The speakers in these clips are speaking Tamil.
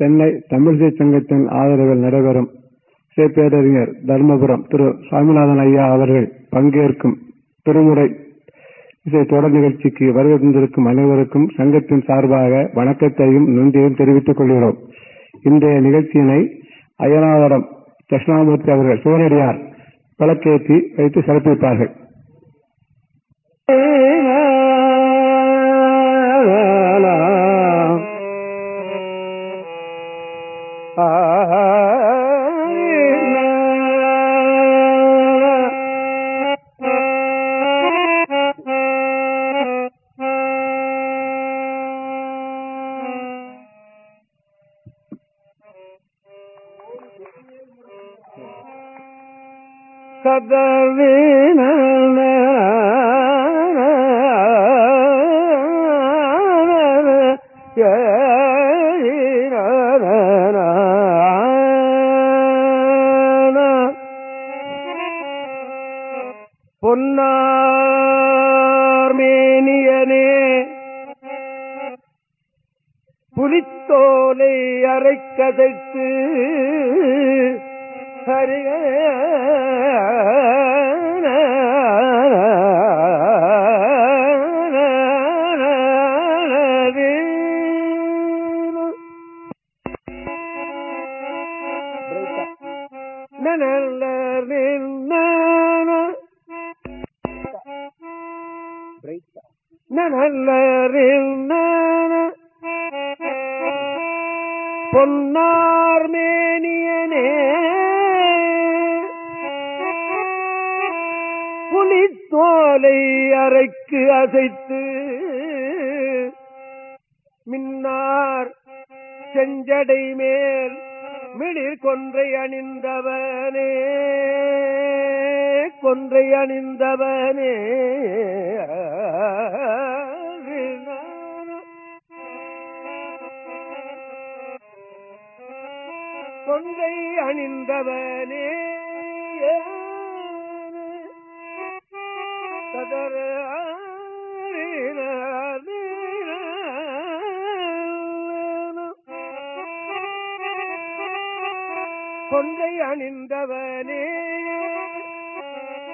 சென்னை தமிழிசை சங்கத்தின் ஆதரவில் நடைபெறும் பேரறிஞர் தர்மபுரம் திரு சாமிநாதன் ஐயா அவர்கள் பங்கேற்கும் திருமுறை. இசை தொடர் நிகழ்ச்சிக்கு வருகை தந்திருக்கும் அனைவருக்கும் சங்கத்தின் சார்பாக வணக்கத்தையும் நன்றியையும் தெரிவித்துக் கொள்கிறோம். இன்றைய நிகழ்ச்சியினை அய்யனாவரம் தட்சிணாமூர்த்தி அவர்கள் சிவனடியார் விளக்கேற்றி வைத்து சிறப்பிப்பார்கள்.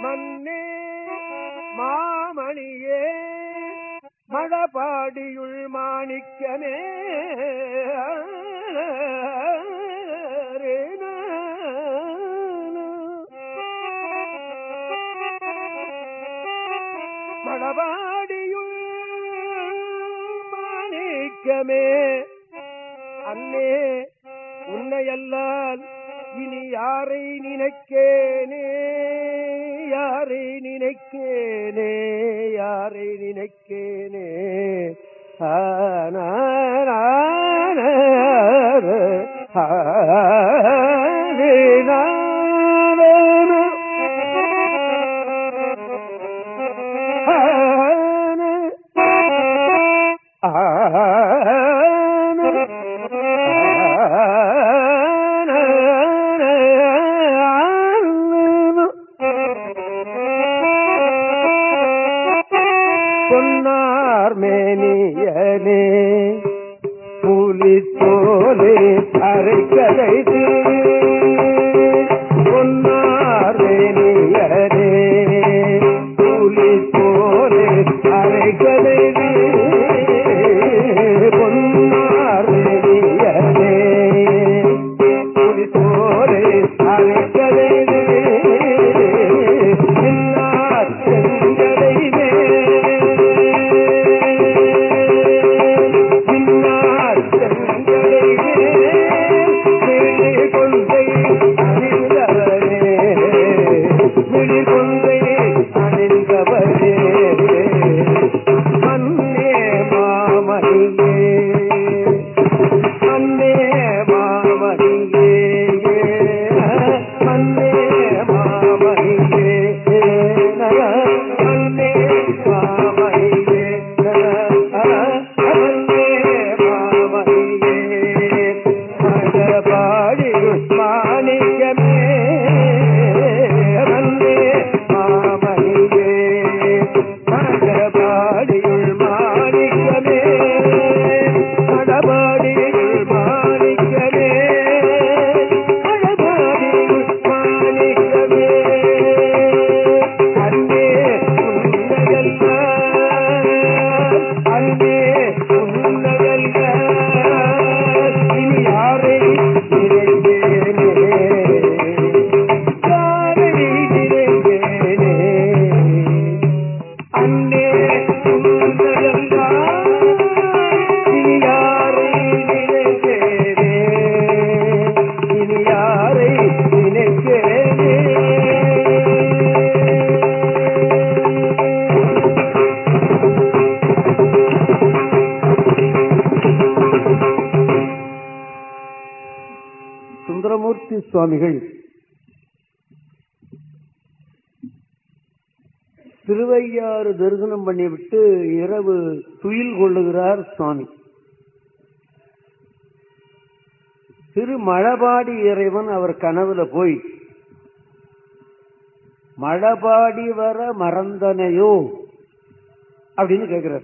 மன்னே மாமணியே மழபாடியுள் மாணிக்கமே. மழபாடியுள் மாணிக்கமே. அன்னே உன்னையல்லால் இனி யாரை நினைக்கேனே? யாரை நினைக்கேனே? யாரை நினைக்கேனே? ஆன மேனியனே. திருவையாறு தரிசனம் பண்ணிவிட்டு இரவு துயில் கொள்ளுகிறார் சுவாமி. திரு மழபாடி இறைவன் அவர் கனவுல போய் மழபாடி வர மறந்தனையோ? அப்படின்னு கேட்கிறார்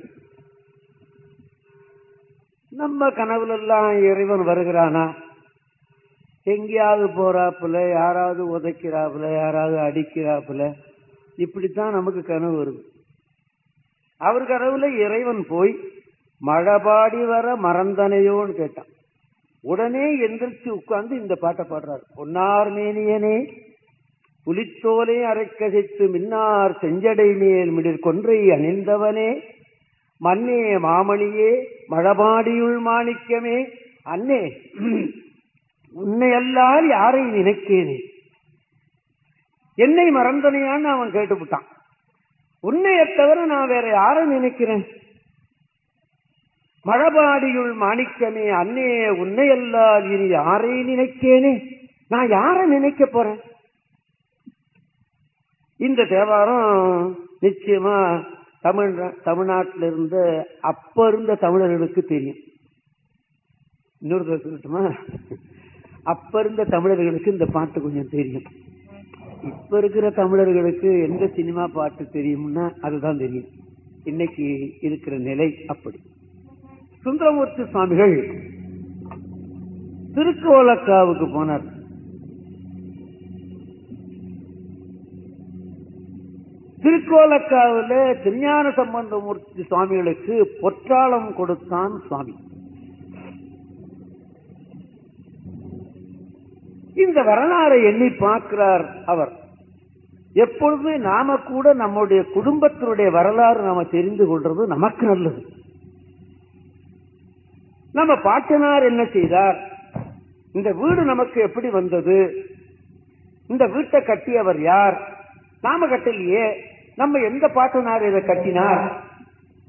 நம்ம கனவுல எல்லாம் இறைவன் வருகிறானா? எங்கேயாவது போறாப்புல யாராவது உதைக்கிறாப்புல யாராவது அடிக்கிறாப்புல இப்படித்தான் நமக்கு கனவு வருது. அவர் கனவுல இறைவன் போய் மழபாடி வர மறந்தனையோன்னு கேட்டான். உடனே எந்திரிச்சு உட்கார்ந்து இந்த பாட்டை பாடுறாரு. பொன்னார் மேனியனே புலித்தோலை அரைக்கசித்து மின்னார் செஞ்சடை மேல் மிடிர் கொன்றை அணிந்தவனே மன்னே மாமணியே மழபாடியுள் மாணிக்கமே அன்னே உன்னை அல்லால் யாரை நினைக்கேனே? என்னை மறந்தனையான்னு அவன் கேட்டுவிட்டான். உன்னைய தவிர நான் வேற யாரை நினைக்கிறேன்? மழபாடியுள் மாணிக்கமே அன்னே உன்னை அல்லால் இனி யாரை நினைக்கேனே? நான் யாரை நினைக்க போறேன்? இந்த தேவாரம் நிச்சயமா தமிழ் தமிழ்நாட்டில இருந்த அப்ப இருந்த தமிழர்களுக்கு தெரியும். இன்னொரு சொல்லட்டுமா? அப்ப இருந்த தமிழர்களுக்கு இந்த பாட்டு கொஞ்சம் தெரியும். இப்ப இருக்கிற தமிழர்களுக்கு எந்த சினிமா பாட்டு தெரியும்னா அதுதான் தெரியும். இன்னைக்கு இருக்கிற நிலை அப்படி. சுந்தரமூர்த்தி சுவாமிகள் திருக்கோலக்காவுக்கு போனார். திருக்கோலக்காவில திருஞான சம்பந்தமூர்த்தி சுவாமிகளுக்கு பொற்றாளம் கொடுத்தான் சுவாமி. இந்த வரலாறை எண்ணி பார்க்கிறார் அவர். எப்பொழுதுமே நாம கூட நம்முடைய குடும்பத்தினுடைய வரலாறு நாம தெரிந்து கொள்றது நமக்கு நல்லது. நம்ம பாட்டனார் என்ன செய்தார்? இந்த வீடு நமக்கு எப்படி வந்தது? இந்த வீட்டை கட்டியவர் யார்? நாம கட்டலையே. நம்ம எந்த பாட்டனார் இதை கட்டினார்?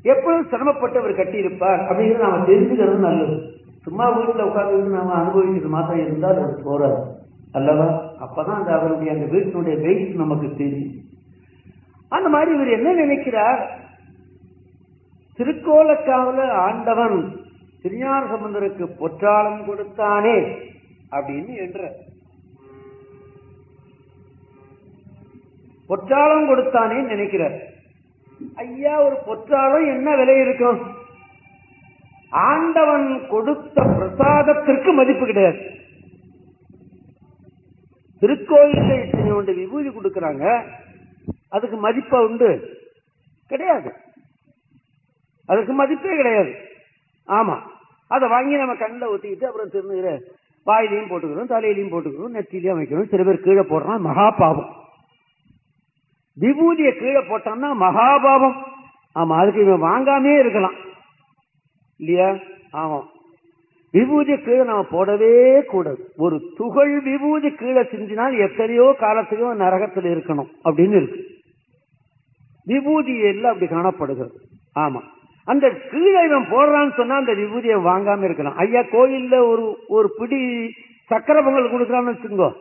எப்பொழுது சிரமப்பட்டவர் கட்டியிருப்பார் அப்படிங்கிறது நாம தெரிஞ்சுக்கிறது நல்லது. சும்மா வீட்டுல உட்கார்ந்து நாம அனுபவிக்கிறது மாத்திரம் இருந்தால் அது போறாது அல்லவா? அப்பதான் அந்த அவருடைய அந்த வீட்டினுடைய வெயிட் நமக்கு தெரியும். அந்த மாதிரி இவர் என்ன நினைக்கிறார்? திருக்கோலக்காவல ஆண்டவன் திருஞான சம்பந்தருக்கு பொற்றாளம் கொடுத்தானே அப்படின்னு என்ற பொற்றாளம் கொடுத்தானே நினைக்கிறார். ஐயா ஒரு பொற்றாளம் என்ன விலை இருக்கும்? ஆண்டவன் கொடுத்த பிரசாதத்திற்கு மதிப்பு கிடையாது. திருக்கோயில இத்தனை உண்டு விபூதி கொடுக்கறாங்க அதுக்கு மதிப்பா உண்டு? கிடையாது. அதுக்கு மதிப்பே கிடையாது. ஆமா. அதை வாங்கி நம்ம கண்ணில் ஒத்திக்கிட்டு அப்புறம் திருநுகிற வாயிலையும் போட்டுக்கிறோம் தலையிலையும் போட்டுக்கிறோம் நெத்திலையும் வைக்கிறோம் சில பேர் கீழே போடுறோம் மகா பாவம் விபூதியை கீழே போட்டான்னா மகாபாவம். ஆமா அதுக்கு இவன் வாங்காமே இருக்கலாம். இல்லையா? ஆமா. விபூதி கீழே நம்ம போடவே கூடாது. ஒரு துகள் விபூதி கீழே சிந்தினால் எத்தனையோ காலத்துக்கு நரகத்தில் இருக்கணும் அப்படின்னு இருக்கு. விபூதி எல்லாம் அப்படி காணப்படுகிறது. ஆமா. அந்த கீழே இவன் போடுறான்னு சொன்னா அந்த விபூதியை வாங்காம இருக்கலாம். ஐயா கோயில்ல ஒரு ஒரு பிடி சக்கர பொங்கல் கொடுக்கலாம்னு வச்சுக்கோ.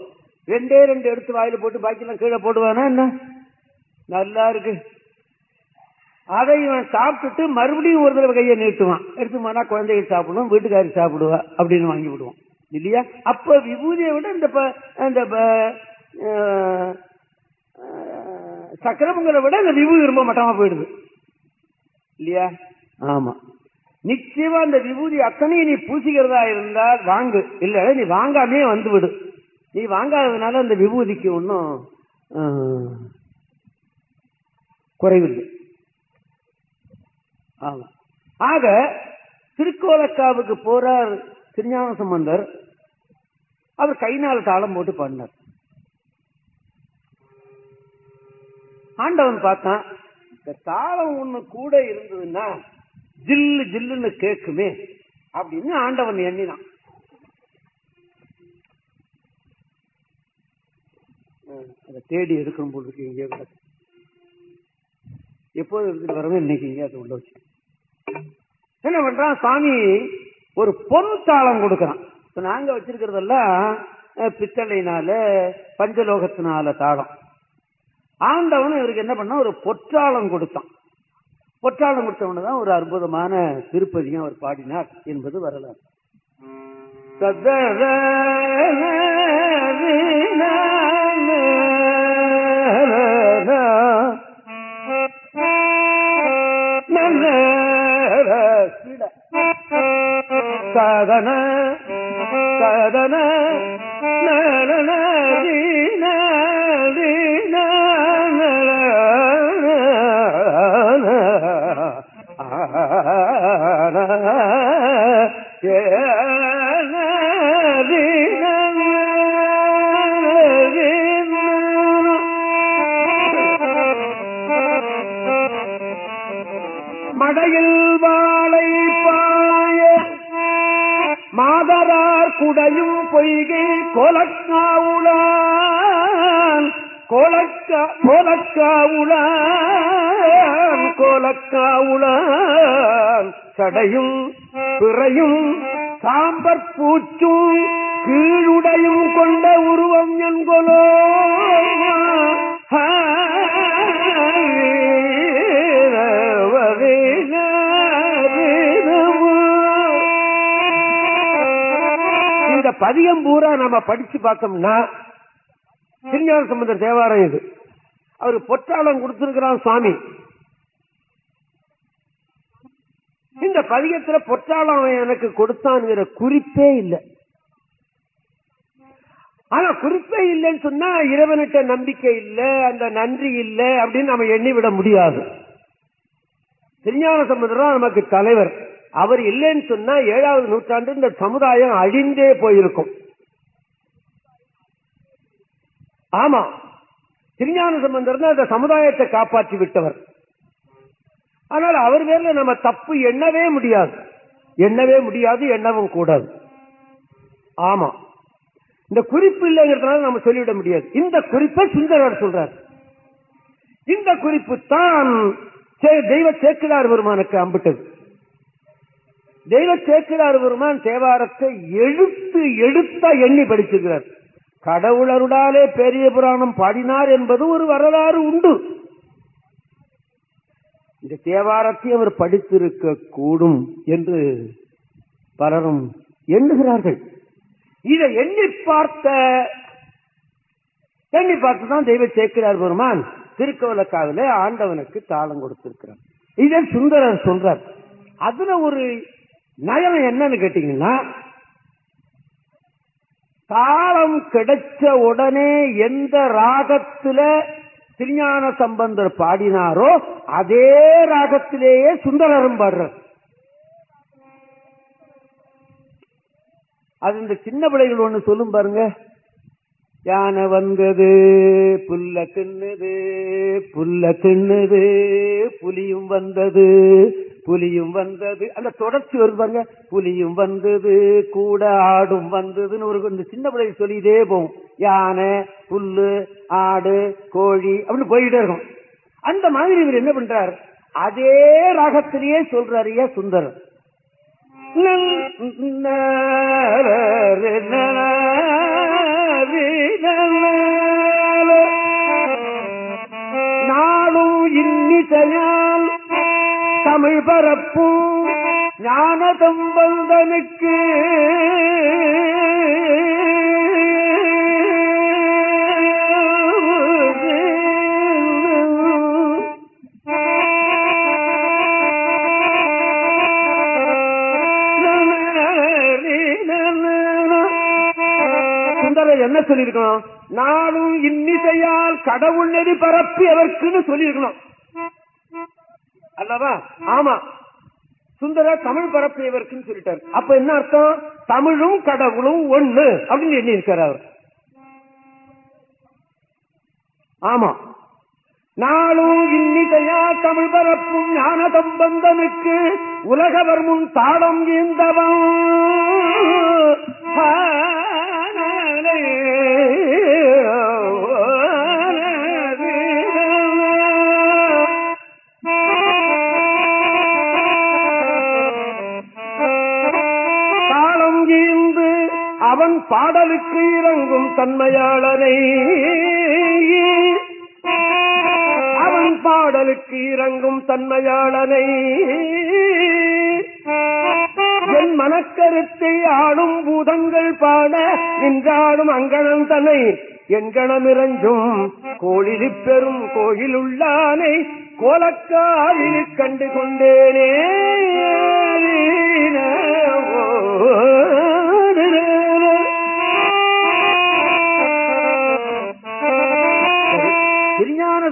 ரெண்டே ரெண்டு எடுத்து வாயில போட்டு பாக்கியெல்லாம் கீழே போடுவானா என்ன? நல்லா இருக்கு. அதை இவன் சாப்பிட்டுட்டு மறுபடியும் ஒரு தடவை கையை நீட்டுவான். எடுத்து போனா குழந்தைகள் சாப்பிடுவோம் வீட்டுக்காரி சாப்பிடுவா அப்படின்னு வாங்கி விடுவான் இல்லையா? அப்ப விபூதியை விட இந்த ப- இந்த ப- சக்கரமங்களை விட இந்த விபூதி ரொம்ப மட்டமா போயிடுது. இல்லையா? ஆமா. நிச்சயமா அந்த விபூதி அத்தனையும் நீ பூசிக்கிறதா இருந்தால் வாங்கு. இல்ல நீ வாங்காமே வந்து விடு நீ வாங்காததுனால அந்த விபூதிக்கு ஒன்றும் குறைவில்லை. ஆமா. ஆக திருக்கோலக்காவுக்கு போறார் திருஞான சம்பந்தர் அவர் கைநாள் தாளம் போட்டு பாடினார். ஆண்டவன் பார்த்தான் இந்த தாளம் ஒண்ணு கூட இருந்ததுன்னா ஜில்லு ஜில்லுன்னு கேட்குமே அப்படின்னு ஆண்டவன் எண்ணினான். அதை தேடி எடுக்கணும் போல் இருக்கு இங்கே எப்போது எடுத்துட்டு வரவே இன்னைக்கு இங்கே அதை உள்ள வச்சு என்ன பண்றான் சாமி ஒரு பொன் தாளம் கொடுக்கறான். இப்ப நாங்க வச்சிருக்கிறதெல்லாம் பித்தளைனால பஞ்சலோகத்தினால தாளம். ஆண்டவன் இவருக்கு என்ன பண்ண ஒரு பொற்றாளம் கொடுத்தான். பொற்றாளம் கொடுத்தவன தான் ஒரு அற்புதமான திருப்பதியும் அவர் பாடினார் என்பது வரலாறு. சதன சதன. குடையும் பொய்கை கோலக்காவுளான் கோலக்கா கோலக்காவுளான் கோலக்காவுளான் சடையும் பிறையும் சாம்பற் அதிகம் பூரா நாம படிச்சு பார்த்தோம்னா திருஞான சம்பந்தர் தேவாரம் இது. அவர் பொற்றாளம் கொடுத்திருக்கிறான் சுவாமி. இந்த பதிகத்துல பொற்றாளம் அவன் எனக்கு கொடுத்தான்ங்கிற குறிப்பே இல்லை. ஆனா குறிப்பே இல்லைன்னு சொன்னா இறைவனிட்ட நம்பிக்கை இல்ல அந்த நன்றி இல்ல அப்படின்னு நம்ம எண்ணி விட முடியாது. திருஞான சம்பந்தர் தான் நமக்கு தலைவர். அவர் இல்லைன்னு சொன்னா ஏழாவது நூற்றாண்டு இந்த சமுதாயம் அழிந்தே போயிருக்கும். ஆமா. திருஞான சம்பந்தர் தான் சமுதாயத்தை காப்பாற்றி விட்டவர். ஆனால் அவர் பேர்ல நம்ம தப்பு எண்ணவே முடியாது. எண்ணவே முடியாது எண்ணவும் கூடாது. ஆமா. இந்த குறிப்பு இல்லைங்கிறதுனால நம்ம சொல்லிவிட முடியாது. இந்த குறிப்பை சுந்தரர் சொல்றார். இந்த குறிப்பு தான் சே- தெய்வ சேக்கிழார் பெருமானுக்கு அம்பிட்டது. தெய்வ சேர்க்கிறார் பெருமான் தேவாரத்தை எழுத்து எழுத்தா எண்ணி படிச்சிருக்கிறார் கடவுளருடாலே பெரிய புராணம் பாடினார் என்பது ஒரு வரலாறு உண்டு. இந்த தேவாரத்தை அவர் படித்திருக்க கூடும் என்று பலரும் எண்ணுகிறார்கள். இதை எண்ணி பார்த்த எண்ணி பார்த்துதான் தெய்வ சேக்கிரார் பெருமான் திருக்கோலக்காவில ஆண்டவனுக்கு தாளம் கொடுத்திருக்கிறார். இதை சுந்தரர் சொல்றார். அதுல ஒரு நயம் என்னன்னு கேட்டீங்கன்னா தாளம் கிடைச்ச உடனே எந்த ராகத்துல திருஞான சம்பந்தர் பாடினாரோ அதே ராகத்திலேயே சுந்தரரும் பாடுறார். அது இந்த சின்ன பிள்ளைகள் ஒண்ணு சொல்லும் பாருங்க. யானை வந்தது புல்ல தின்னுது புல்ல தின்னுது புலியும் வந்தது புலியும் வந்தது. அந்த தொடர்ச்சி வருவாங்க புலியும் வந்தது கூட ஆடும் வந்ததுன்னு ஒரு இந்த சின்ன பிள்ளைகள் சொல்லிட்டே போகும். யானை புல்லு ஆடு கோழி அப்படின்னு போயிட்டே இருக்கும். அந்த மாதிரி இவர் என்ன பண்றார்? அதே ராகத்திலேயே சொல்றாரு ஏ சுந்தரம் நாளும் இன்னிசையால் தமிழ் பரப்பும் ஞான தம்பந்தனுக்கு என்ன சொல்லிருக்கணும் நானும் இன்னிசையால் கடவுள் நெறி பரப்பி அவருக்குன்னு சொல்லியிருக்கணும். அல்லவா ஆமா. சுந்தர தமிழ் பரப்பியவர்க்குன்னு சொல்லிட்டார். அப்ப என்ன அர்த்தம்? தமிழும் கடவுளும் ஒண்ணு. அப்படின்னு எண்ணி இருக்கார் அவர். ஆமா. நாளும் இன்னிசையா தமிழ் பரப்பும் ஞான சம்பந்தனுக்கு உலகவர் முன் தாளம் ஈந்தவன் அவன் பாடலுக்கு இறங்கும் தன்மையாளனை. அவன் பாடலுக்கு இறங்கும் தன்மையாளனை. என் மனக்கருத்தை ஆடும் பூதங்கள் பாட நின்றாடும் அங்கணம் தன்னை. எண்கணமிரஞ்சும் கோழிலி பெரும் கோயில் உள்ளானை கோலக்காலில் கண்டு கொண்டேனே. ஓ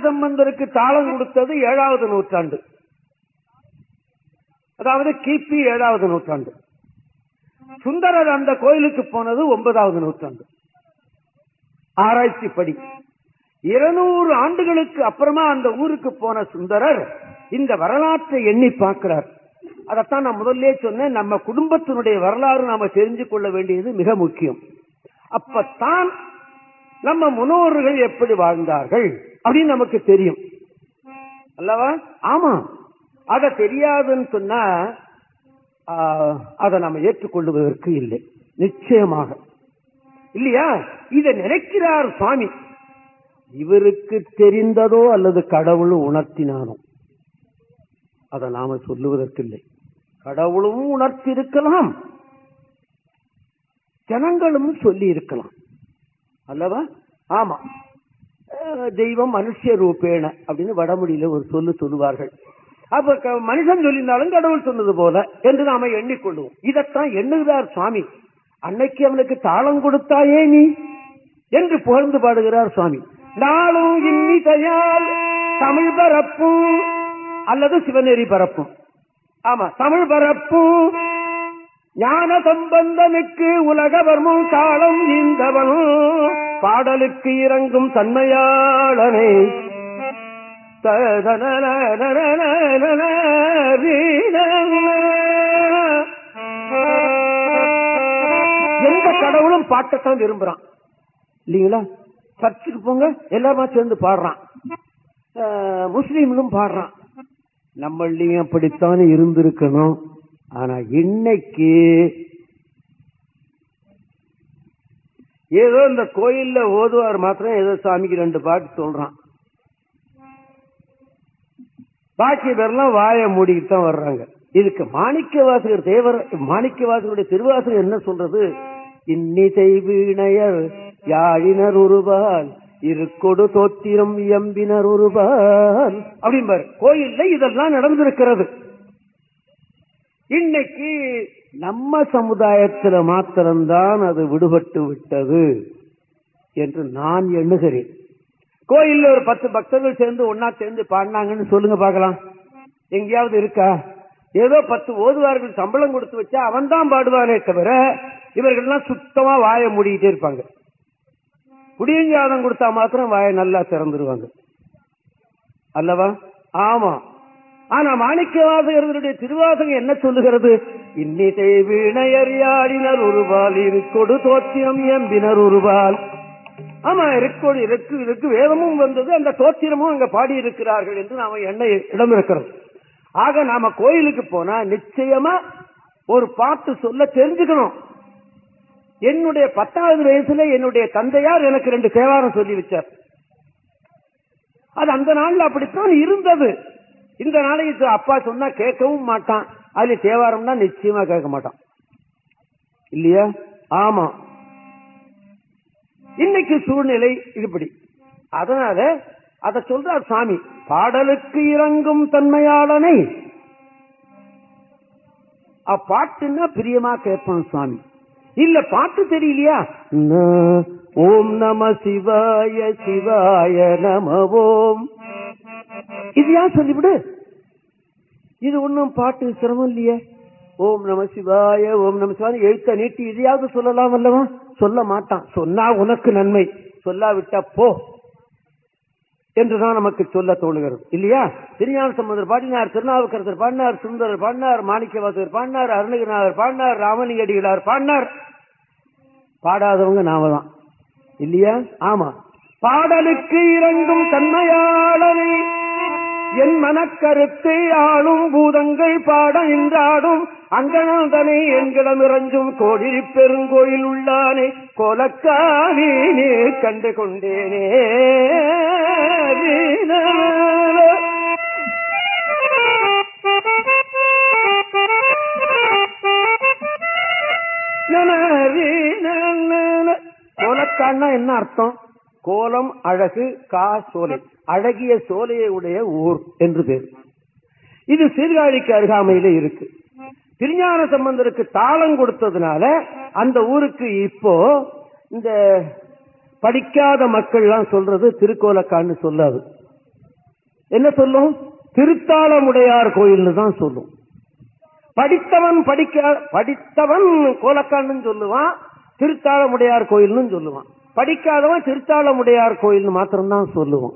சம்பந்தருக்கு தாளம் கொடுத்தது ஏழாவது நூற்றாண்டு. அதாவது கிபி ஏழாவது நூற்றாண்டு. சுந்தரர் அந்த கோயிலுக்கு போனது ஒன்பதாவது நூற்றாண்டு. ஆராய்ச்சி படி. இருநூறு ஆண்டுகளுக்கு அப்புறமா அந்த ஊருக்கு போன சுந்தரர் இந்த வரலாற்றை எண்ணி பார்க்கிறார். அதைத்தான் நான் முதல்ல சொன்னேன் நம்ம குடும்பத்தினுடைய வரலாறு நாம தெரிஞ்சு கொள்ள வேண்டியது மிக முக்கியம். அப்பத்தான் நம்ம முன்னோர்கள் எப்படி வாழ்ந்தார்கள்? அப்படின்னு நமக்கு தெரியும். அல்லவா? ஆமா. அத தெரியாதுன்னு சொன்னா அதை நம்ம ஏற்றுக்கொள்வதற்கு இல்லை. நிச்சயமாக. இல்லையா? இத நினைக்கிறார் சுவாமி. இவருக்கு தெரிந்ததோ அல்லது கடவுள் உணர்த்தினானோ? அதை நாம சொல்லுவதற்கு இல்லை. கடவுளும் உணர்த்தி இருக்கலாம் ஜனங்களும் சொல்லி இருக்கலாம் அல்லவா? ஆமா. தெய்வம் மனுஷ ரூபேண அப்படின்னு வடமொழியில ஒரு சொல்லு சொல்லுவார்கள். அப்ப மனுஷன் சொல்லியிருந்தாலும் கடவுள் சொன்னது போல என்று நாம எண்ணிக்கொள்வோம். இதத்தான் எண்ணுகிறார் சுவாமி. அன்னைக்கு அவனுக்கு தாளம் கொடுத்தாயே நீ என்று புகழ்ந்து பாடுகிறார் சுவாமி. நாளும் இன்னிசையால் தமிழ் பரப்பும் அல்லது சிவநெறி பரப்பும் ஆமா தமிழ் பரப்பும் ஞான சம்பந்தனுக்கு உலகவர்மும் தாளம் ஈந்தவனும் பாடலுக்கு இறங்கும் தன்மையாளனே. எந்த கடவுளும் பாட்டத்தான் விரும்புறான். இல்லீங்களா? சர்ச்சுக்கு போங்க எல்லாருமா சேர்ந்து பாடுறான். முஸ்லீம்களும் பாடுறான். நம்மளையும் அப்படித்தானே இருந்திருக்கணும். ஆனா இன்னைக்கு ஏதோ இந்த கோயில்ல ஓதுவார் மாத்திரம் ஏதோ சாமிக்கு ரெண்டு பாட்டு சொல்றான். பாக்கி பேர்லாம் வாய மூடிக்கிட்டு தான் வர்றாங்க. இதுக்கு மாணிக்க வாசகர் தேவர் மாணிக்க வாசகருடைய திருவாசகர் என்ன சொல்றது? இன்னிசை வீணையர் யாழினர் உருவால் இருக்கொடு தோத்திரம் எம்பினர் ஒருபால் அப்படிம்பாரு. கோயில்ல இதெல்லாம் நடந்திருக்கிறது. இன்னைக்கு நம்ம சமுதாயத்தில் மாத்திரம்தான் அது விடுபட்டு விட்டது என்று நான் எண்ணுகிறேன். கோயில்ல ஒரு பத்து பக்தர்கள் சேர்ந்து ஒன்னா சேர்ந்து பாடினாங்கன்னு சொல்லுங்க பாக்கலாம் எங்கேயாவது இருக்கா? ஏதோ பத்து ஓதுவார்கள் சம்பளம் கொடுத்து வச்சா அவன் தான் பாடுவானே தவிர இவர்கள்லாம் சுத்தமா வாய மூடிக்கிட்டே இருப்பாங்க. குடியஞ்சாதம் கொடுத்தா மாத்திரம் வாய நல்லா திறந்துருவாங்க. அல்லவா? ஆமா. ஆனா மாணிக்கவாசகர்களுடைய திருவாசகம் என்ன சொல்லுகிறது? இன்னிசை வீணையறியாடினர் உருவால் இருக்கொடு தோத்திரம் எம்பினர் உருவால். ஆமா இருக்கோடு இருக்கு இருக்கு வேதமும் வந்தது அந்த தோத்திரமும் அங்க பாடி இருக்கிறார்கள் என்று நாம எண்ண இடம் இருக்கிறோம் ஆக நாம கோயிலுக்கு போனா நிச்சயமா ஒரு பாட்டு சொல்ல தெரிஞ்சுக்கணும். என்னுடைய பத்தாவது வயசுல என்னுடைய தந்தையார் எனக்கு ரெண்டு தேவாரம் சொல்லி வச்சார். அது அந்த நாள்ல அப்படித்தான் இருந்தது. இந்த நாளைக்கு அப்பா சொன்னா கேட்கவும் மாட்டான். அதுல தேவாரம்னா நிச்சயமா கேட்க மாட்டான். இல்லையா? ஆமா. இன்னைக்கு சூழ்நிலை இப்படி அதனால அத சொல்றார் சாமி பாடலுக்கு இறங்கும் தன்மையாளனை. அப்பாட்டுன்னா பிரியமா கேட்பான் சுவாமி இல்ல பாட்டு தெரியலையா? ஓம் நம சிவாய சிவாய நம ஓம். இது யார் சொல்லிவிடு? இது ஒண்ணும் பாட்டு சிரமம் இல்லையே. ஓம் நம சிவாய ஓம் நம சிவாய. எழுத்த நீட்டி இதையாவது சொல்லலாம் அல்லவா? சொல்ல மாட்டான். சொன்னா உனக்கு நன்மை. சொல்லாவிட்டா போ. என்றுதான் நமக்கு சொல்ல தோணுகிறது. இல்லையா? திருஞான சம்பந்தர் பாடினார் திருநாவுக்கரசர் பாடினார் சுந்தரர் பாடினார் மாணிக்கவாசர் பாடினார் அருணகிரிநாதர் பாடினார் ராமலிங்கடிகளார் பாடினார். பாடாதவங்க நாம தான் இல்லையா? ஆமா. பாடலுக்கு இறங்கும் தன்மையாளனை என் மனக்கருத்தை ஆளும் பூதங்கள் பாட நின்றாடும் அங்கனதனை என்கிடம் இறஞ்சும் கோடிரி பெருங்கோயில் உள்ளானே கோலக்காவினே கண்டு கொண்டேனே கோலக்கான்னா என்ன அர்த்தம் கோலம் அழகு கா சோலை. அழகிய சோலையை உடைய ஊர் என்று பேர். இது சீர்காழிக்கு அருகாமையில இருக்கு. திருஞான சம்பந்தருக்கு தாளம் கொடுத்ததுனால அந்த ஊருக்கு இப்போ இந்த படிக்காத மக்கள்லாம் சொல்றது திருக்கோலக்கான்னு சொல்லாது. என்ன சொல்லும்? திருத்தாளமுடையார் கோயில்னு தான் சொல்லும். படித்தவன் படிக்க படித்தவன் கோலக்கான்னு சொல்லுவான் திருத்தாளமுடையார் கோயில்னு சொல்லுவான். படிக்காதவன் திருத்தாளமுடையார் கோயில்னு மாத்திரம்தான் சொல்லுவோம்.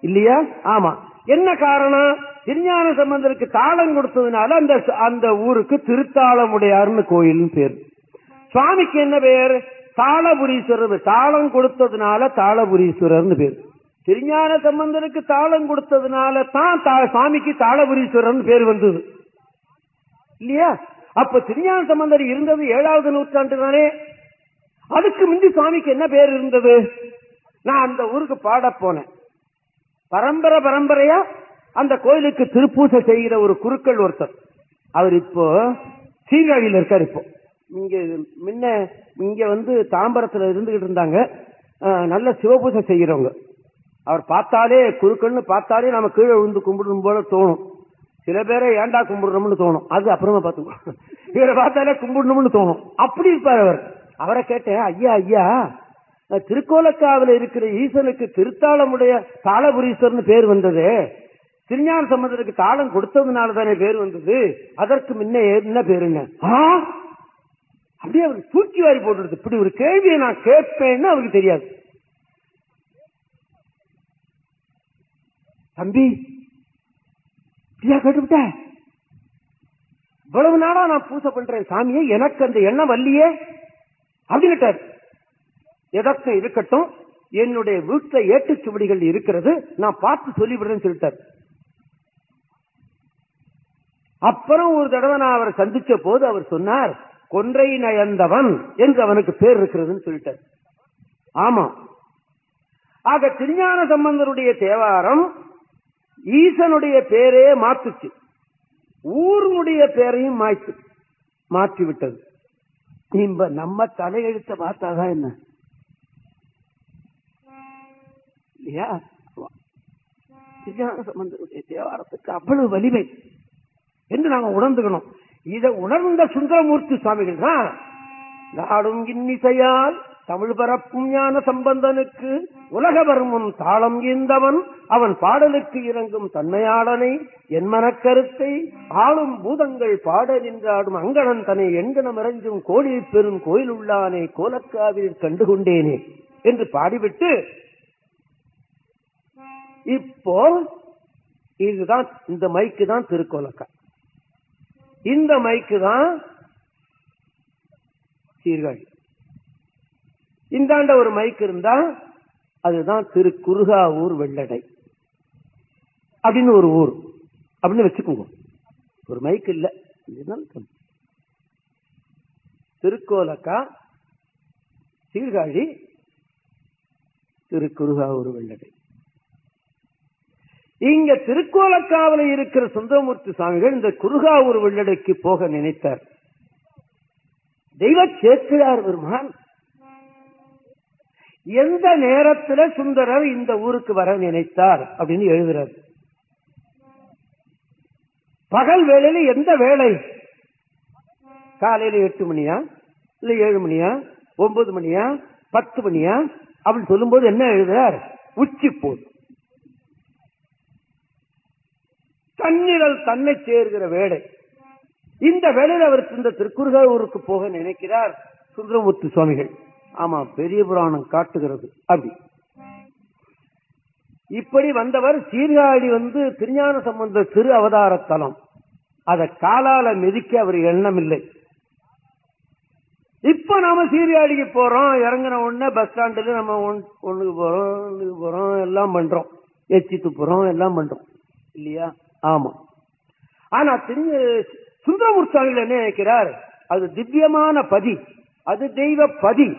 இல்லையா? ஆமா. என்ன காரணம்? திருஞான சம்பந்தருக்கு தாளம் கொடுத்ததுனால அந்த அந்த ஊருக்கு திருத்தாளமுடையார்னு கோயில்னு பேர். சுவாமிக்கு என்ன பேர்? தாளபுரீஸ்வரர் தாளம் கொடுத்ததுனால தாளபுரீஸ்வரர்னு பேர். திருஞான சம்பந்தருக்கு தாளம் கொடுத்ததுனால தான் சுவாமிக்கு தாளபுரீஸ்வரர்னு பேர் வந்தது. இல்லையா? அப்ப திருஞான சம்பந்தர் இருந்தது ஏழாவது நூற்றாண்டு தானே அதுக்கு முந்தி சுவாமிக்கு என்ன பேர் இருந்தது? நான் அந்த ஊருக்கு பாட போனேன். பரம்பரை பரம்பரையா அந்த கோயிலுக்கு திருப்பூசை செய்கிற ஒரு குருக்கள் ஒருத்தர். அவர் இப்போ சீர்காழியில் இருக்கார் இப்போ. இங்க முன்ன இங்க வந்து தாம்பரத்துல இருந்துகிட்டு இருந்தாங்க. நல்ல சிவபூசை செய்கிறவங்க. அவர் பார்த்தாலே குருக்கள்னு பார்த்தாலே நம்ம கீழே விழுந்து கும்பிடணும் போல தோணும். சில பேரை ஏன்டா கும்பிடணும்னு தோணும். அது அப்புறமா பார்த்துக்கோ. இவரை பார்த்தாலே கும்பிடணும்னு தோணும். அப்படி இருப்பார் அவர். அவரை கேட்டேன் ஐயா ஐயா திருக்கோலக்காவில் இருக்கிற ஈசனுக்கு திருத்தாளமுடைய தாளபுரீஸ்வரன் பேர் வந்தது. திருஞான சம்பந்தருக்கு தாளம் கொடுத்ததுனால தானே பேர் வந்தது. அதற்கு முன்ன என்ன பேருங்க? அப்படியே அவருக்கு தூக்கி வாரி போட்டுருது இப்படி ஒரு கேள்வியை நான் கேட்பேன்னு அவருக்கு தெரியாது. தம்பி ஐயா கேட்டுவிட்ட? இவ்வளவு நாளா நான் பூசை பண்றேன் சாமியே எனக்கு அந்த எண்ணம் வல்லியே வரலையே அப்படின்னுட்டார் எதற்கும் இருக்கட்டும் என்னுடைய வீட்டுல ஏட்டுச்சுவடிகள் இருக்கிறது நான் பார்த்து சொல்லிவிடுறேன்னு சொல்லிட்டார். அப்புறம் ஒரு தடவை நான் அவரை சந்திச்ச போது அவர் சொன்னார் கொன்றை நயந்தவன் என்று அவனுக்கு பேர் இருக்கிறதுன்னு சொல்லிட்டார். ஆமா. ஆக திருஞான சம்பந்தருடைய தேவாரம் ஈசனுடைய பேரே மாத்துச்சு. ஊருடைய பேரையும் மாய்த்து மாற்றி விட்டது இப்ப நம்ம தலையெழுத்த பார்த்தாதான் என்ன? இல்லையா? திருஞான சம்பந்தருடைய தேவாரத்துக்கு அவ்வளவு வலிமை. என்று நாங்க உணர்ந்துக்கணும். இதை உணர்ந்த சுந்தரமூர்த்தி சுவாமிகள் தான் நாடும் இன்னிசையால் தமிழ் பரப்பும் ஞான சம்பந்தனுக்கு உலகவர்மன் தாளம் ஈந்தவன். அவன் பாடலுக்கு இறங்கும் தன்மையாளனை என் மனக்கருத்தை ஆளும் பூதங்கள் பாட நின்றாடும் அங்கணன் தன்னை எண்கணம் இறஞ்சும் கோழி பெரும் கோயில் உள்ளானே கோலக்காவில் கண்டுகொண்டேனே என்று பாடிவிட்டு இப்போ இதுதான் இந்த மைக்கு தான் திருக்கோலக்கா. இந்த மைக்கு தான் சீர்காழி. இந்தாண்ட ஒரு மைக் இருந்தா அதுதான் திரு குருகாவூர் வெள்ளடை அப்படின்னு ஒரு ஊர். அப்படின்னு வச்சுக்கோங்க. ஒரு மைக் இல்ல. திருக்கோலக்கா சீர்காழி திரு குருகாவூர் வெள்ளடை. இங்க திருக்கோலக்காவில இருக்கிற சுந்தரமூர்த்தி சுவாமிகள் இந்த குருகாவூர் வெள்ளடைக்கு போக நினைத்தார். தெய்வ சேர்க்கிறார் பெருமான். எந்த நேரத்துல சுந்தரர் இந்த ஊருக்கு வர நினைத்தார் அப்படின்னு எழுதுறார் பகல் வேலையில எந்த வேலை காலையில எட்டு மணியா? இல்ல ஏழு மணியா? ஒன்பது மணியா? பத்து மணியா? அப்படின்னு சொல்லும்போது என்ன எழுதுறார்? உச்சி போது தன்னிழல் தன்னை சேர்கிற வேலை இந்த வேலையில் அவர் இந்த திருக்குறுகூருக்கு போக நினைக்கிறார் சுந்தரமூர்த்தி சுவாமிகள். ஆமா பெரிய புராணம் காட்டுகிறது. அப்படி. இப்படி வந்தவர் சீர்காழி வந்து திருஞான சம்பந்த திரு அவதார தலம். அதை காலால மிதிக்க அவர் எண்ணம் இல்லை இப்ப நாம சீர்காழிக்கு போறோம் இறங்கின உடனே பஸ் ஸ்டாண்டுல நம்ம ஒன்- ஒண்ணுக்கு போறோம் ஒண்ணுக்கு போறோம் எல்லாம் பண்றோம். எச்சி துப்புறோம் எல்லாம் பண்றோம். இல்லையா? ஆமா. ஆனா திரு சுந்தரமூர்த்தி சுவாமிகள் என்ன நினைக்கிறார்? அது திவ்யமான பதி. அது தெய்வ பதி.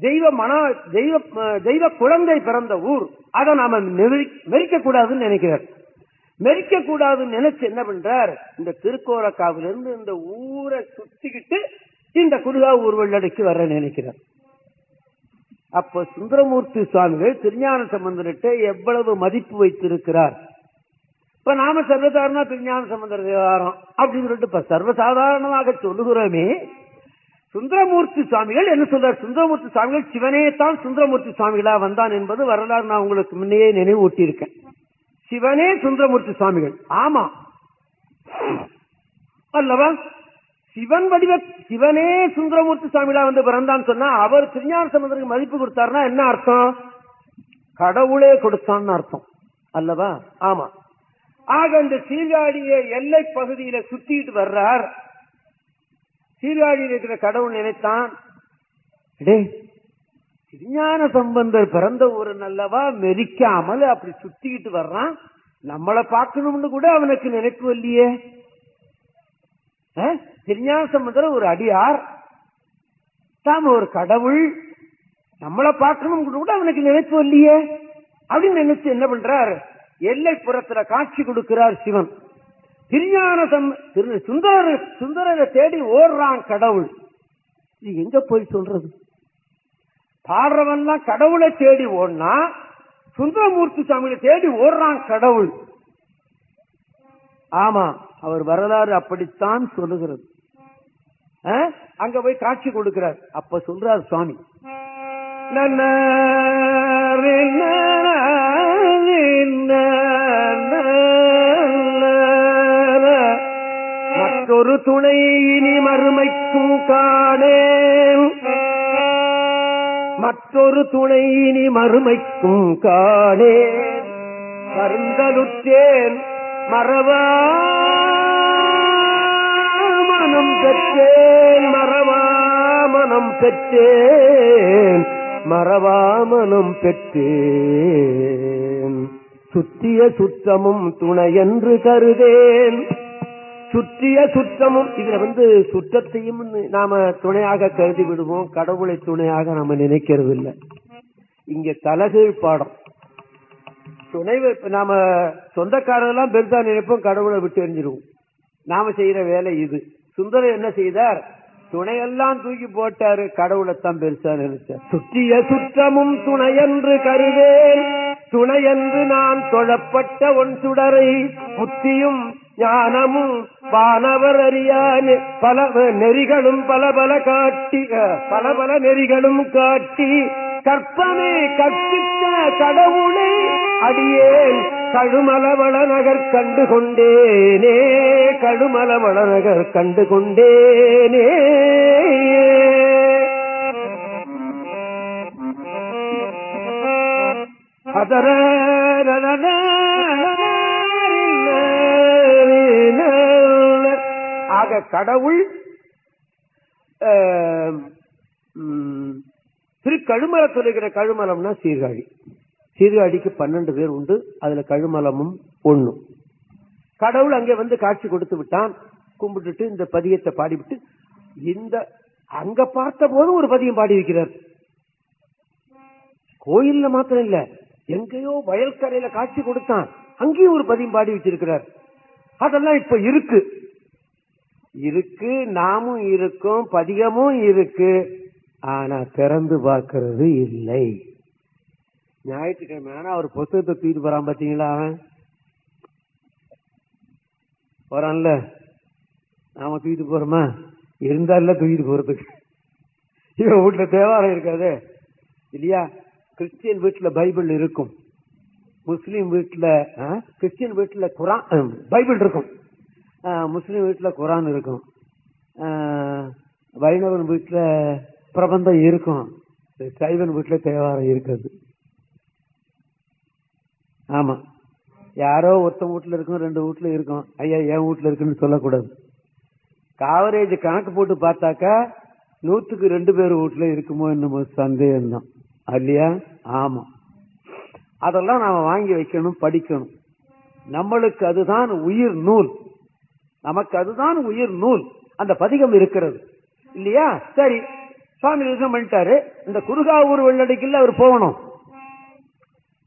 தெய்வ மன தெய்வ தெய்வ குழந்தை பிறந்த ஊர். அதை நாம மெரிக்க கூடாதுன்னு நினைக்கிறார். மெரிக்க கூடாதுன்னு நினைச்சு என்ன பண்றார்? இந்த திருக்கோரக்காவில இருந்து இந்த ஊரை சுத்திக்கிட்டு இந்த குருகா ஊர் வெள்ளடைக்கு வர நினைக்கிறார். அப்ப சுந்தரமூர்த்தி சுவாமிகள் திருஞான சம்பந்தர்கிட்ட எவ்வளவு மதிப்பு வைத்திருக்கிறார்? இப்ப நாம சர்வசாதாரண திருஞான சம்பந்தர் விவகாரம் அப்படின்னு சொல்லிட்டு இப்ப சர்வசாதாரணமாக சொல்லுகிறோமே சுந்தரமூர்த்தி சுவாமிகள் என்ன சொல்றார்? சுந்தரமூர்த்தி சுவாமிகள் சிவனே தான் சுந்தரமூர்த்தி சுவாமிகளா வந்தான் என்பது வரலாறு நான் உங்களுக்கு முன்னையே நினைவூட்டி இருக்கேன் சிவனே சுந்தரமூர்த்தி சுவாமிகள். ஆமா. அல்லவா? சிவன் வடிவ சிவனே சுந்தரமூர்த்தி சுவாமிகளா வந்து பிறந்தான்னு சொன்னா அவர் திருஞான சம்பந்தருக்கு மதிப்பு கொடுத்தாருன்னா என்ன அர்த்தம்? கடவுளே கொடுத்தான்னு அர்த்தம். அல்லவா? ஆமா. ஆக இந்த சீர்காழிய எல்லை பகுதியில சுத்திட்டு வர்றார். சீர்காழியில் இருக்கிற கடவுள் நினைத்தான் டேய் திருஞான சம்பந்தர் பிறந்த ஒரு நல்லவா மெரிக்காமல் அப்படி சுத்திக்கிட்டு வர்றான்? நம்மளை பார்க்கணும்னு கூட அவனுக்கு நினைப்பு இல்லையே. திருஞான சம்பந்தர் ஒரு அடியார். தாம ஒரு கடவுள். நம்மளை பார்க்கணும் கூட அவனுக்கு நினைப்பு இல்லையே. அப்படின்னு நினைச்சு என்ன பண்றார்? எல்லை புறத்துல காட்சி கொடுக்கிறார் சிவன். திருஞான சம்- திரு சுந்தர சுந்தரரை தேடி ஓடுறான் கடவுள். இது எங்க போய் சொல்றது? பாடுறவன்லாம் கடவுளை தேடி ஓடினா சுந்தரமூர்த்தி சுவாமியை தேடி ஓடுறான் கடவுள். ஆமா அவர் வரலாறு அப்படித்தான் சொல்லுகிறது. அங்க போய் காட்சி கொடுக்கிறார். அப்ப சொல்றார் சுவாமி. அதொரு துணை இனி மறுமைக்கும் காணேன். மற்றொரு துணை இனி மறுமைக்கும் காணே கருந்தலுற்றேன் மறவா மனம் பெற்றேன் மறவா மனம் பெற்றேன் மறவா மனம் பெற்றேன். சுற்றிய சுற்றமும் துணையென்று கருதேன். சுற்றிய சுற்றமும் இதுல வந்து சுற்றத்தையும் நாம துணையாக கருதி விடுவோம் கடவுளை துணையாக நாம நினைக்கிறது இல்லை இங்க தலகீழ் பாடம். துணை நாம சொந்தக்காரெல்லாம் பெருசா நினைப்போம் கடவுளை விட்டு எரிஞ்சிருவோம் நாம செய்யற வேலை இது. சுந்தரம் என்ன செய்தார்? துணையெல்லாம் தூக்கி போட்டாரு கடவுளைத்தான் பெருசா நினைச்சார். சுற்றிய சுற்றமும் துணையன்று கருவேன் துணையென்று நான் தொழப்பட்ட ஒன் சுடரை புத்தியும் ஞானமும் வானவர் அறியானே. பல நெறிகளும் பல பல காட்டி பல பல நெறிகளும் காட்டி கற்பமே கற்பித்த கடவுளை அடியேன் கழுமலவள நகர் கண்டு கொண்டேனே கழுமலவள நகர் கண்டு கொண்டேனே. அதர ஆக கடவுள் திரு கழுமலத்தில் இருக்கிற கழுமலம்னா சீர்காழி. சீர்காழிக்கு பன்னெண்டு பேர் உண்டு அதுல கழுமலமும் ஒண்ணு. கடவுள் அங்கே வந்து காட்சி கொடுத்து விட்டான். கும்பிட்டுட்டு இந்த பதியத்தை பாடிவிட்டு இந்த அங்க பார்த்த போதும் ஒரு பதியம் பாடி இருக்கிறார். கோயில்ல மாத்திரம் இல்ல எங்கேயோ வயல்கரையில காட்சி கொடுத்தான். அங்கேயும் ஒரு பதியம் பாடி வச்சிருக்கிறார். அதெல்லாம் இப்ப இருக்கு. இருக்கு நாமும் இருக்கோம் பதிகமும் இருக்கு. ஆனா திறந்து பார்க்கறது இல்லை. ஞாயிற்றுக்கிழமை ஆனா அவர் புத்தகத்தை தூக்கிட்டு போறான் பாத்தீங்களா அவன்? போறான்ல. நாம தூக்கிட்டு போறோமா? இருந்தால தூக்கிட்டு போறதுக்கு. இவன் வீட்டுல தேவாரம் இருக்காது இல்லையா? கிறிஸ்டியன் வீட்டுல பைபிள் இருக்கும். முஸ்லீம் வீட்டுல ஆ, கிறிஸ்டியன் வீட்டுல குரான் பைபிள் இருக்கும். முஸ்லீம் வீட்டில் குரான் இருக்கும். வைணவன் வீட்டில் பிரபந்தம் இருக்கும். சைவன் வீட்டில் தேவாரம் இருக்காது. ஆமா. யாரோ ஒருத்தன் வீட்டில் இருக்கும் ரெண்டு வீட்டில் இருக்கும். ஐயா என் வீட்டில் இருக்குன்னு சொல்லக்கூடாது. காவரேஜ் கணக்கு போட்டு பார்த்தாக்கா நூத்துக்கு ரெண்டு பேர் வீட்டுல இருக்குமோ என்னமோ சந்தேகம் தான் இல்லையா ஆமா. அதெல்லாம் நாம வாங்கி வைக்கணும் படிக்கணும். நம்மளுக்கு அதுதான் உயிர் நூல். நமக்கு அதுதான் உயிர் நூல். அந்த பதிகம் இருக்கிறது. இல்லையா? சரி. சுவாமி தரிசனம் பண்ணிட்டாரு? இந்த குருகாவூர் வெள்ளடிக்கல்ல அவர் போகணும்.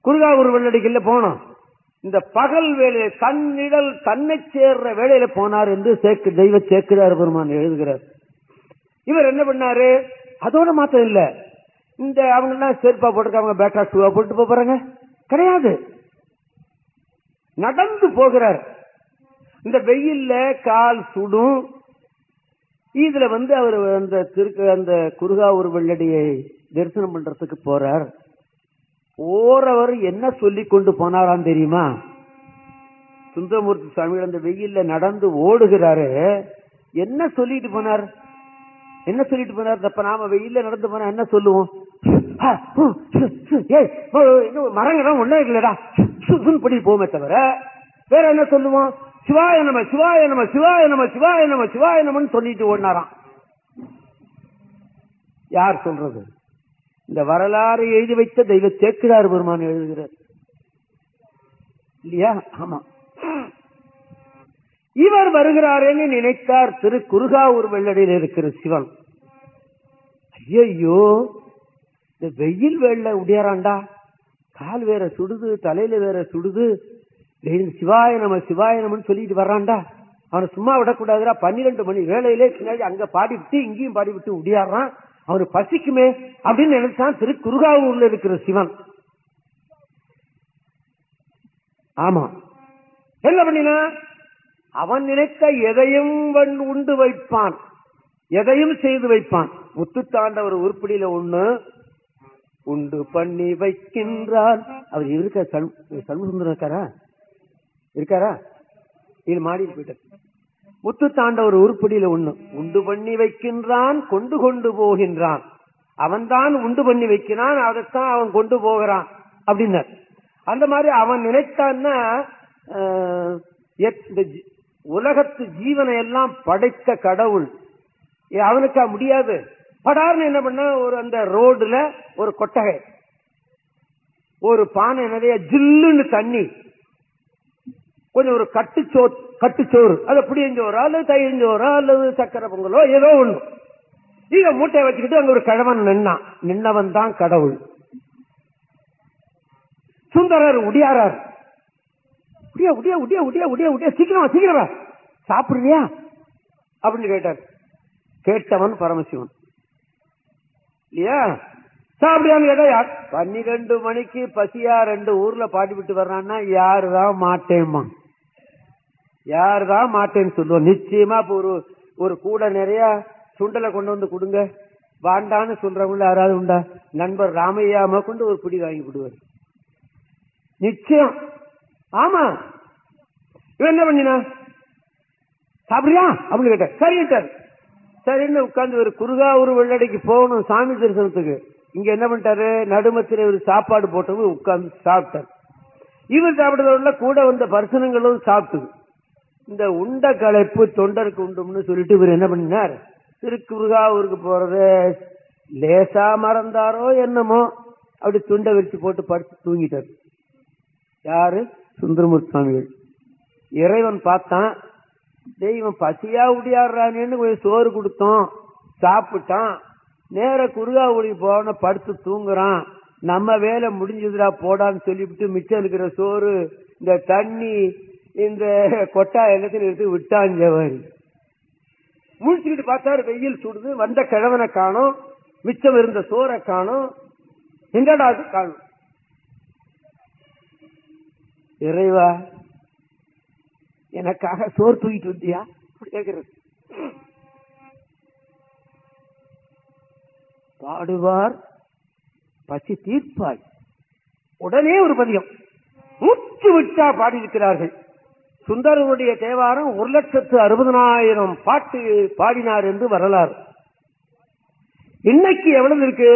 குருகாவூர் வெள்ளடிக்கல்ல போகணும். இந்த பகல் வேலையில தன்னிடல் தன்னை சேர்ற வேலையில போனார் என்று சேக்கு தெய்வ சேக்குதார் பெருமான் எழுதுகிறார். இவர் என்ன பண்ணாரு? அதோட மாத்திரம் இல்ல. இந்த அவங்க எல்லாம் செருப்பா போட்டிருக்காங்க பேட்டா டூவா போட்டு போறாங்க. கிடையாது. நடந்து போகிறார். இந்த வெயில்ல கால் சுடும். இதுல வந்து அவர் அந்த திருக்கு அந்த குருகாவூர் வெள்ளடியை தரிசனம் பண்றதுக்கு போறார். போறவர் என்ன சொல்லி கொண்டு போனாராம் தெரியுமா? சுந்தரமூர்த்தி சுவாமிகள் அந்த வெயில்ல நடந்து ஓடுகிறாரு. என்ன சொல்லிட்டு போனார்? என்ன சொல்லிட்டு போனார்? அப்ப நாம வெயில்ல நடந்து போனா என்ன சொல்லுவோம்? ஏய், மரங்கள்லாம் ஒண்ணே இல்லடா. படி போமே தவிர வேற என்ன சொல்லுவோம்? சிவாய நம சிவாய நம சிவாய நம சிவாய நம சிவாய நமன்னு சொல்லிட்டு ஓடினாராம். யார் சொல்றது? இந்த வரலாறு எழுதி வைத்த தெய்வ சேக்கிரார் பெருமான் எழுதுகிறார். இல்லையா? ஆமா. இவர் வருகிறாரேன்னு நினைத்தார் திரு குருகாவூர் வெள்ளடியில் இருக்கிற சிவன். ஐயோ இந்த வெயில் வெள்ள உடையாராண்டா? கால் வேற சுடுது தலையில வேற சுடுது சிவாய நம சிவாய நமன்னு சொல்லிட்டு வர்றான்டா. அவனை சும்மா விடக்கூடாதுடா. பன்னிரெண்டு மணி வேலையிலே பின்னாடி அங்க பாடி விட்டு இங்கேயும் பாடி விட்டு உடையாடுறான் பசிக்குமே அப்படின்னு நினைச்சான். திரு குருகாவூர்ல இருக்கிற சிவன். ஆமா. என்ன பண்ணினா அவன் நினைத்த எதையும் உண்டு வைப்பான். எதையும் செய்து வைப்பான். முத்துத்தாண்டவர் உருப்படியில ஒண்ணு உண்டு பண்ணி வைக்கின்றான். அவர் இருக்க? சண்முகசுந்தரக்காரா இருக்காரா? இது மாடியில் போயிட்டார். முத்து தாண்டவர் உருப்படியில ஒண்ணு. உண்டு பண்ணி வைக்கின்றான் கொண்டு கொண்டு போகின்றான். அவன்தான் உண்டு பண்ணி வைக்கிறான் அதைத்தான் அவன் கொண்டு போகிறான் அப்படின்னார். அந்த மாதிரி அவன் நினைத்தான்னா இந்த ஜி- உலகத்து ஜீவனை எல்லாம் படைத்த கடவுள். அவனுக்கா முடியாது? படார்னு என்ன பண்ண ஒரு அந்த ரோடுல ஒரு கொட்டகை. ஒரு பானை நிறைய ஜில்லுன்னு தண்ணி. கொஞ்சம் ஒரு கட்டுச்சோ கட்டுச்சோறு. அது புளியஞ்சோறா அல்லது தயிர்ஞ்சோறா அல்லது சக்கரை பொங்கலோ ஏதோ ஒண்ணு. இத மூட்டையை வச்சுக்கிட்டு அங்க ஒரு கிழவன் நின்னான். நின்னவன் தான் கடவுள். சுந்தரர் உடியாரார். உடியா உடியா உடியா உடியா உடியா உடியா. சீக்கிரமா சீக்கிரமா. சாப்பிடுறியா? அப்படின்னு கேட்டார். கேட்டவன் பரமசிவன். இல்லையா? சாப்பிடியான்னு கேட்டா யார் பன்னிரெண்டு மணிக்கு பசியா ரெண்டு ஊர்ல பாடி விட்டு வர்றான்னா யாருதான் மாட்டேம்மா யாருதான் மாட்டேன்னு சொல்லுவோம் நிச்சயமா ஒரு ஒரு கூட நிறைய சுண்டலை கொண்டு வந்து கொடுங்க. வாண்டான்னு சொல்றவங்கள யாராவது உண்டா? நண்பர் ராமையாம கொண்டு ஒரு பிடி வாங்கி விடுவார் நிச்சயம். ஆமா. இவன் என்ன பண்ணினா? சாப்பிடுறியா? அப்படின்னு கேட்டார் சரிட்டார் சரின்னு உட்கார்ந்து ஒரு குறுகா ஒரு வெள்ளடைக்கு போகணும் சாமி தரிசனத்துக்கு. இங்க என்ன பண்ணிட்டாரு? நடுமத்தில் ஒரு சாப்பாடு போட்டவங்க உட்கார்ந்து சாப்பிட்டார். இவர் சாப்பிடுறதுல கூட வந்த பர்சனங்களும் சாப்பிட்டுது. இந்த உண்ட களைப்பு தொண்டருக்கு உண்டும்னு சொல்லிட்டு இவர் என்ன பண்ணினார்? திருக்குறுகாவூருக்கு போறது லேசா மறந்தாரோ என்னமோ அப்படி துண்டை விரிச்சு போட்டு படுத்து தூங்கிட்டார். யாரு? சுந்தரமூர்த்தி சுவாமிகள். இறைவன் பார்த்தான். தெய்வம் பசியா உடியாடுறானேன்னு கொஞ்சம் சோறு கொடுத்தோம். சாப்பிட்டான். நேர குருகாவுடி போன படுத்து தூங்குறான். நம்ம வேலை முடிஞ்சதுடா போடான்னு சொல்லிவிட்டு மிச்சம் இருக்கிற சோறு இந்த தண்ணி இந்த கொட்டா எல்லாத்தையும் எடுத்து விட்டான் ஜவாரி முழிச்சுக்கிட்டு பார்த்தாரு வெயில் சுடுது வந்த கிழவனை காணும் மிச்சம் இருந்த சோரை காணும். எங்கடா அது காணும்? இறைவா எனக்காக சோறு தூக்கிட்டு வந்தியா? கேட்கிறது. பாடுவார் பசி தீர்ப்பாய். உடனே ஒரு பதியம். மூச்சு விட்டா பாடியிருக்கிறார்கள். சுந்தரனுடைய தேவாரம் ஒரு லட்சத்து அறுபதனாயிரம் பாட்டு பாடினார் என்று வரலாறு. இன்னைக்கு எவ்வளவு இருக்கு?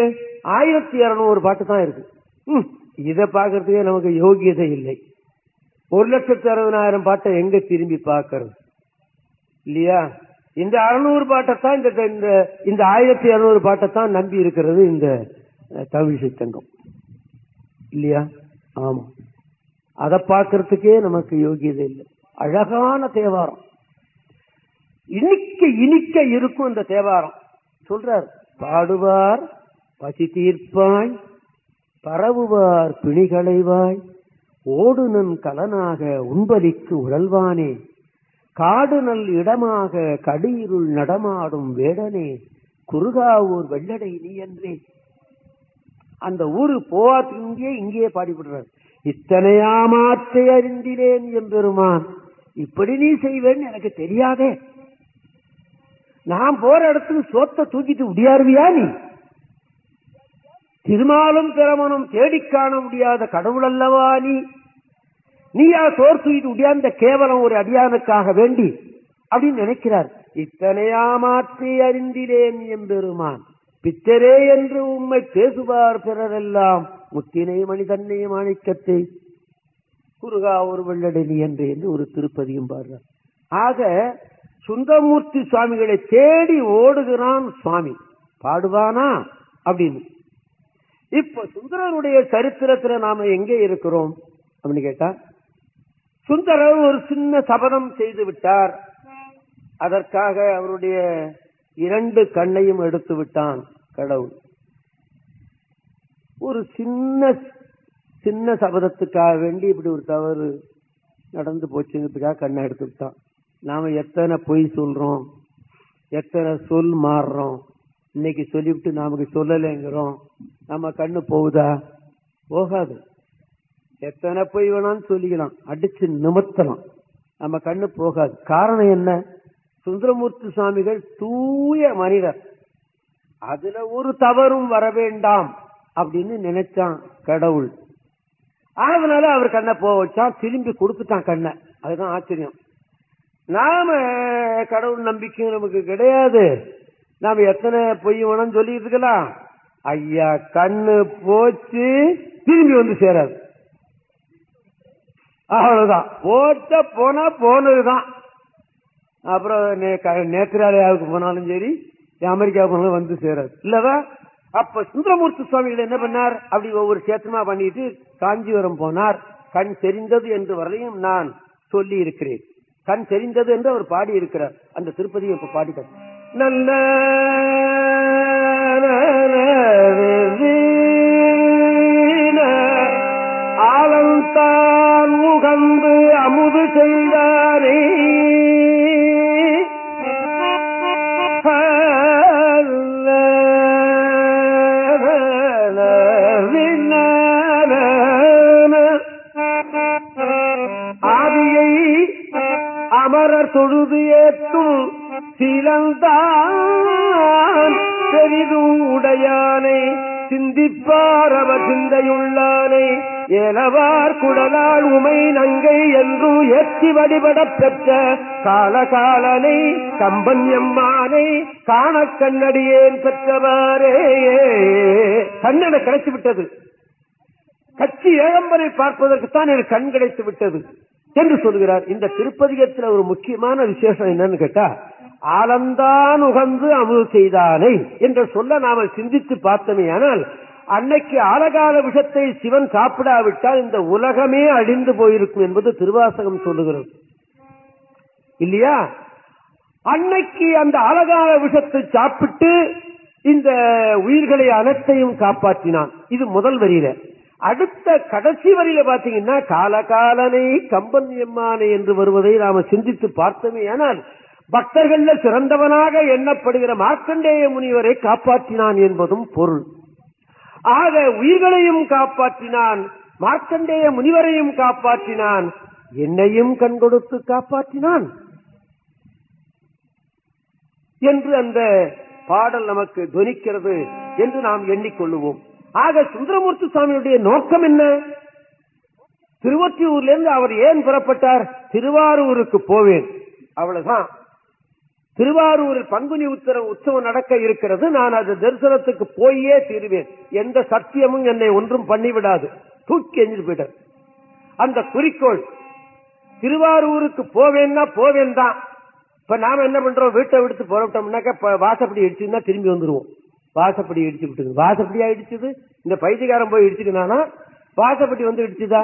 ஆயிரத்தி இருநூறு பாட்டு தான் இருக்கு. ம், இதை பார்க்கறதுக்கே நமக்கு யோகியதை இல்லை. ஒரு லட்சத்து அறுபதாயிரம் பாட்டை எங்க திரும்பி பார்க்கறது? இல்லையா? இந்த அறுநூறு பாட்டைத்தான் இந்த இந்த இந்த ஆயிரத்தி இருநூறு பாட்டைத்தான் நம்பி இருக்கிறது இந்த அஹ், தமிழிசை தங்கம் இல்லையா? ஆமா அதை பார்க்கறதுக்கே நமக்கு யோகியதை இல்லை. அழகான தேவாரம். இனிக்க இனிக்க இருக்கும் இந்த தேவாரம். சொல்றார் பாடுவார் பசி தீர்ப்பாய் பரவுவார் பிணிகளைவாய் ஓடுனன் கலனாக உண்பலிக்கு உழல்வானே காடுநல் இடமாக கடியிருள் நடமாடும் வேடனே குறுகாவூர் வெள்ளடை நீ என்றே. அந்த ஊரு போவாத்து இங்கே இங்கேயே பாடிவிடுறார். இத்தனையாமாற்றை அறிந்திலேன் எம்பெருமான். இப்படி நீ செய்வேன்னு எனக்கு தெரியாதே. நான் போற இடத்துக்கு சோத்தை தூக்கிட்டு முடியாருவியா நீ? திருமாலும் திறமனும் தேடி காண முடியாத கடவுள் அல்லவா நீ? நீயா சோர் தூக்கிட்டு முடியாத கேவலம் ஒரு அடியானுக்காக வேண்டி அப்படின்னு நினைக்கிறார். இத்தனையா மாற்றி அறிந்திலேன் எம்பெருமான். பித்தரே என்று உம்மை பேசுவார் பிறரெல்லாம். முத்தினை மனிதன்னை மாணிக்கத்தை. குருகா ஒரு வெள்ளடனி என்று என்று ஒரு திருப்பதியும் பாடுறார். ஆக சுந்தரமூர்த்தி சுவாமிகளை தேடி ஓடுகிறான் சுவாமி. பாடுவானா? அப்படின்னு. இப்ப சுந்தரருடைய சரித்திரத்துல நாம எங்கே இருக்கிறோம்? அப்படின்னு கேட்டா சுந்தரர் ஒரு சின்ன சபதம் செய்து விட்டார். அதற்காக அவருடைய இரண்டு கண்ணையும் எடுத்து விட்டான் கடவுள். ஒரு சின்ன சின்ன சபதத்துக்காக வேண்டி இப்படி ஒரு தவறு நடந்து போச்சுங்கிறதுக்காக கண்ணை எடுத்து விட்டான். நாம எத்தனை பொய் சொல்றோம்? எத்தனை சொல் மாறுறோம்? இன்னைக்கு சொல்லிவிட்டு நமக்கு சொல்லலைங்கிறோம். நம்ம கண்ணு போகுதா? போகாது. எத்தனை பொய் வேணாலும் சொல்லிக்கலாம். அடிச்சு நிமித்தலாம் நம்ம கண்ணு போகாது. காரணம் என்ன? சுந்தரமூர்த்தி சுவாமிகள் தூய மனிதர். அதுல ஒரு தவறும் வர வேண்டாம் அப்படின்னு நினைச்சான் கடவுள். அதனால அவர் கண்ணை போக வச்சான் திரும்பி கொடுத்துட்டான் கண்ணை. அதுதான் ஆச்சரியம். நாம கடவுள் நம்பிக்கை நமக்கு கிடையாது. நாம எத்தனை பொய் வேணும் சொல்லிட்டு இருக்கலாம். ஐயா கண்ணு போச்சு திரும்பி வந்து சேராது அவ்வளவுதான். போட்ட போனா போனதுதான். அப்புறம் நே- க- நேத்திராலயாவுக்கு போனாலும் சரி அமெரிக்காவுக்கு போனாலும் வந்து சேராது இல்லவா? அப்ப சுந்தரமூர்த்தி சுவாமிகள் என்ன பண்ணார்? அப்படி ஒவ்வொரு சேத்தமா பண்ணிட்டு காஞ்சிபுரம் போனார். கண் தெரிந்தது என்று வரையும் நான் சொல்லி இருக்கிறேன் கண் தெரிந்தது என்று அவர் பாடி இருக்கிறார் அந்த திருப்பதியை இப்ப பாடிட்டார் நல்ல ஆலந்தான் உகந்து அமுது செய்தாரே. அமரர் தொழுது ஏத்தும் சிலந்தான். பெரிதும் உடையானை சிந்திப்பார் அவர் சிந்தையுள்ளானை. ஏலவார் குடலால் உமை நங்கை என்றும் ஏற்றி வழிபடப் பெற்ற காலகாலனை கம்பன் எம்மானை காண கண்ணடியேன் பெற்றவாரே கண்ணனை கிடைத்து விட்டது கட்சி ஏழம்பரை பார்ப்பதற்குத்தான் எனக்கு கண் கிடைத்து விட்டது என்று சொல்கிறார். இந்த திருப்பதிகத்தில் ஒரு முக்கியமான விசேஷம் என்னன்னு கேட்டா ஆலந்தான் உகந்து அமுது செய்தானை என்ற சொல்ல நாம சிந்தித்து பார்த்தோமே ஆனால் அன்னைக்கு ஆலகால விஷத்தை சிவன் சாப்பிடாவிட்டால் இந்த உலகமே அழிந்து போயிருக்கும் என்பது திருவாசகம் சொல்லுகிறது. இல்லையா? அன்னைக்கு அந்த அழகால விஷத்தை சாப்பிட்டு இந்த உயிர்களை அனைத்தையும் காப்பாற்றினான். இது முதல் வரியில. அடுத்த கடைசி வரியில பாத்தீங்கன்னா காலகாலனை கம்பன் எம்மானை என்று வருவதை நாம சிந்தித்து பார்த்தோமே ஆனால் பக்தர்கள்ல சிறந்தவனாக எண்ணப்படுகிற மார்க்கண்டேய முனிவரை காப்பாற்றினான் என்பதும் பொருள். ஆக உயிர்களையும் காப்பாற்றினான் மார்க்கண்டேய முனிவரையும் காப்பாற்றினான் என்னையும் கண் கொடுத்து காப்பாற்றினான். என்று அந்த பாடல் நமக்கு துணிக்கிறது என்று நாம் எண்ணிக்கொள்ளுவோம். ஆக சுந்தரமூர்த்தி சுவாமியுடைய நோக்கம் என்ன? திருவொற்றியூர்ல இருந்து அவர் ஏன் புறப்பட்டார்? திருவாரூருக்கு போவேன். அவ்வளவுதான். திருவாரூரில் பங்குனி உத்தர உற்சவம் நடக்க இருக்கிறது. நான் அது தரிசனத்துக்கு போயே தீருவேன். எந்த சத்தியமும் என்னை ஒன்றும் பண்ணிவிடாது. தூக்கி எஞ்சிட்டு போயிட்டார். அந்த குறிக்கோள் திருவாரூருக்கு போவேன்னா போவேன் தான். இப்ப நாம என்ன பண்றோம்? வீட்டை விடுத்து புறப்பட்டோம்னாக்க வாசப்படி இடிச்சுன்னா திரும்பி வந்துருவோம். வாசப்படி இடிச்சு விட்டுது வாசப்படியா இடிச்சது? இந்த பைத்தியக்காரன் போய் இடிச்சுக்கினானா? வாசப்படி வந்து இடிச்சுதா?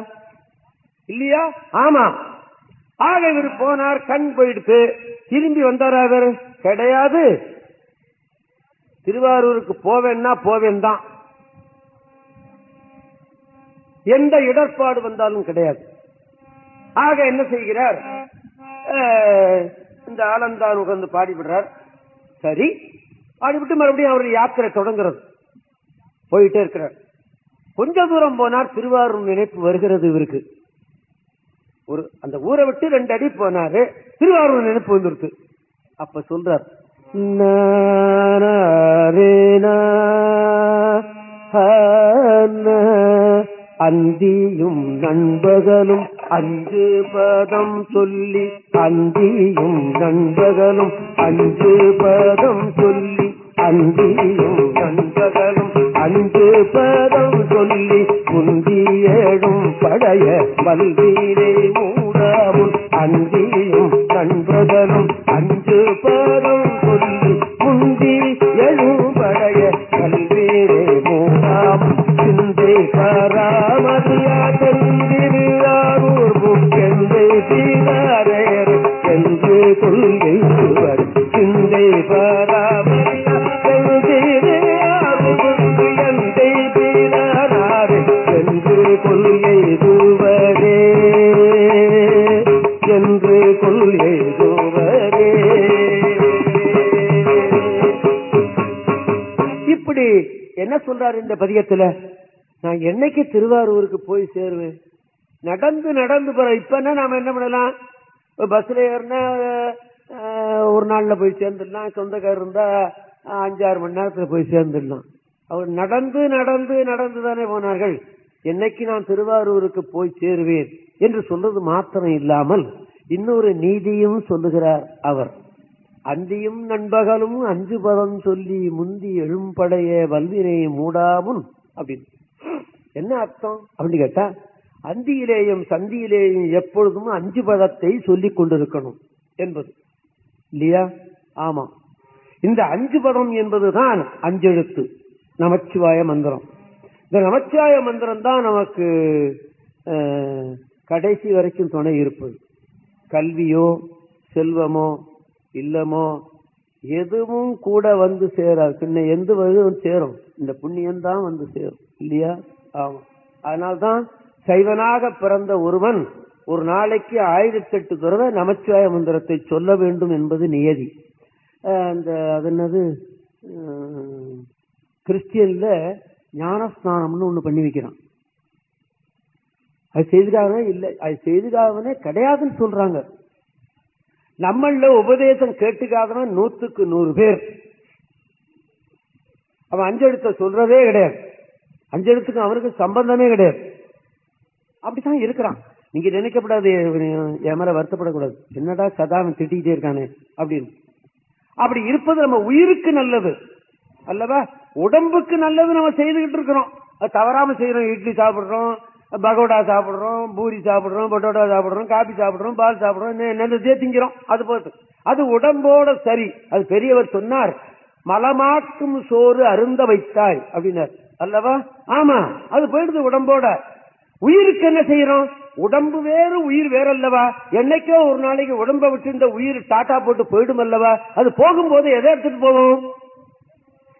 இல்லையா? ஆமா. ஆக இவர் போனார் கண் போயிடுத்து. திரும்பி வந்தாரா அவர் கிடையாது. திருவாரூருக்கு போவேன்னா போவேன் தான் எந்த இடர்பாடு வந்தாலும் கிடையாது. ஆக என்ன செய்கிறார்? இந்த ஆலந்தான் உட்கார்ந்து பாடிவிடுறார். சரி. பாடிவிட்டு மறுபடியும் அவருடைய யாத்திரை தொடங்குறது. போயிட்டே இருக்கிறார். கொஞ்ச தூரம் போனார் திருவாரூர் நினைப்பு வருகிறது இவருக்கு. ஒரு அந்த ஊரை விட்டு ரெண்டு அடி போனாரு திருவாரூர் நினைப்பு வந்துருக்கு அப்ப சொல்றார் அந்தியும் நண்பகலும் அஞ்சு பதம் சொல்லி அந்தியும் நண்பகலும் அஞ்சு பதம் சொல்லி அந்தியும் நண்பகலும் அஞ்சு பதம் சொல்லி குந்தியேடும் படைய வந்தீரே மூடாமுன் அன்றியும் நண்பகலும் அஞ்சு பதம் சொல்லி குந்தி எழும் படைய வல்வீரே மூடாமுன் சிந்தை பராமர் பதியத்துல நான் என்னைக்கு திருவாரூருக்கு போய் சேருவேன்? நடந்து நடந்து போற இப்ப என்ன நாம என்ன பண்ணலாம்? பஸ்ல ஏறினா ஒரு நாள்ல போய் சேர்ந்துடலாம். சொந்தக்காரர் இருந்தா அஞ்சாறு மணி நேரத்துல போய் சேர்ந்துடலாம். அவர் நடந்து நடந்து நடந்து தானே போனார்கள். என்னைக்கு நான் திருவாரூருக்கு போய் சேருவேன் என்று சொல்றது மாத்திரம் இல்லாமல் இன்னொரு நீதியும் சொல்லுகிறார் அவர். அந்தியும் நண்பகலும் அஞ்சு பதம் சொல்லி முந்தி எழும்படைய வல்வினை மூடாமுன் அப்படின்னு. என்ன அர்த்தம்? அப்படின்னு கேட்டா அந்தியிலேயும் சந்தியிலேயும் எப்பொழுதும் அஞ்சு பதத்தை சொல்லிக் கொண்டிருக்கணும் என்பது. இல்லையா? ஆமா. இந்த அஞ்சு பதம் என்பதுதான் அஞ்செழுத்து நமச்சிவாய மந்திரம். இந்த நமச்சிவாய மந்திரம் தான் நமக்கு கடைசி வரைக்கும் துணை இருப்பது. கல்வியோ செல்வமோ இல்லமோ? எதுவும் கூட வந்து சேராது. பின்ன எந்த வகையும் சேரும். இந்த புண்ணியம் தான் வந்து சேரும். இல்லையா? ஆமா. அதனால்தான் சைவனாக பிறந்த ஒருவன் ஒரு நாளைக்கு ஆயிரத்தி எட்டு தடவை நமச்சிவாய மந்திரத்தை சொல்ல வேண்டும் என்பது நியதி. அந்த அது என்னது? கிறிஸ்டியன்ல ஞானஸ்நானம்னு ஒண்ணு பண்ணி வைக்கிறான். அது செய்துக்காகவே இல்லை அது செய்துக்காகவே கிடையாதுன்னு சொல்றாங்க. நம்மள உபதேசம் கேட்டுக்காதவன் நூத்துக்கு நூறு பேர். அவன் அஞ்செழுத்த சொல்றதே கிடையாது. அஞ்செழுத்துக்கு அவனுக்கு சம்பந்தமே கிடையாது. அப்படித்தான் இருக்கிறான். நீங்க நினைக்கப்படாது என் மேல வருத்தப்படக்கூடாது. என்னடா சதா அவன் திட்டிக்கிட்டே இருக்கானே அப்படின்னு. அப்படி இருப்பது நம்ம உயிருக்கு நல்லது. அல்லவா? உடம்புக்கு நல்லது நம்ம செய்துகிட்டு இருக்கிறோம். அது தவறாம செய்யறோம் இட்லி சாப்பிடுறோம். பகோடா சாப்பிடுறோம் பூரி சாப்பிடுறோம் பொட்டோட்டா சாப்பிடுறோம் காபி சாப்பிடுறோம் பால் சாப்பிடுறோம் நல்லதே திங்கிறோம் அது போது. அது உடம்போட சரி. அது பெரியவர் சொன்னார் மலமாக்கும் சோறு அருந்த வைத்தாய் அப்படின்னார். அல்லவா? ஆமா. அது போயிடுது உடம்போட. உயிருக்கு என்ன செய்யறோம்? உடம்பு வேறு உயிர் வேற அல்லவா என்னைக்கோ ஒரு நாளைக்கு உடம்ப விட்டு இந்த உயிர் டாட்டா போட்டு போயிடும் அல்லவா? அது போகும்போது எதை எடுத்துட்டு போகும்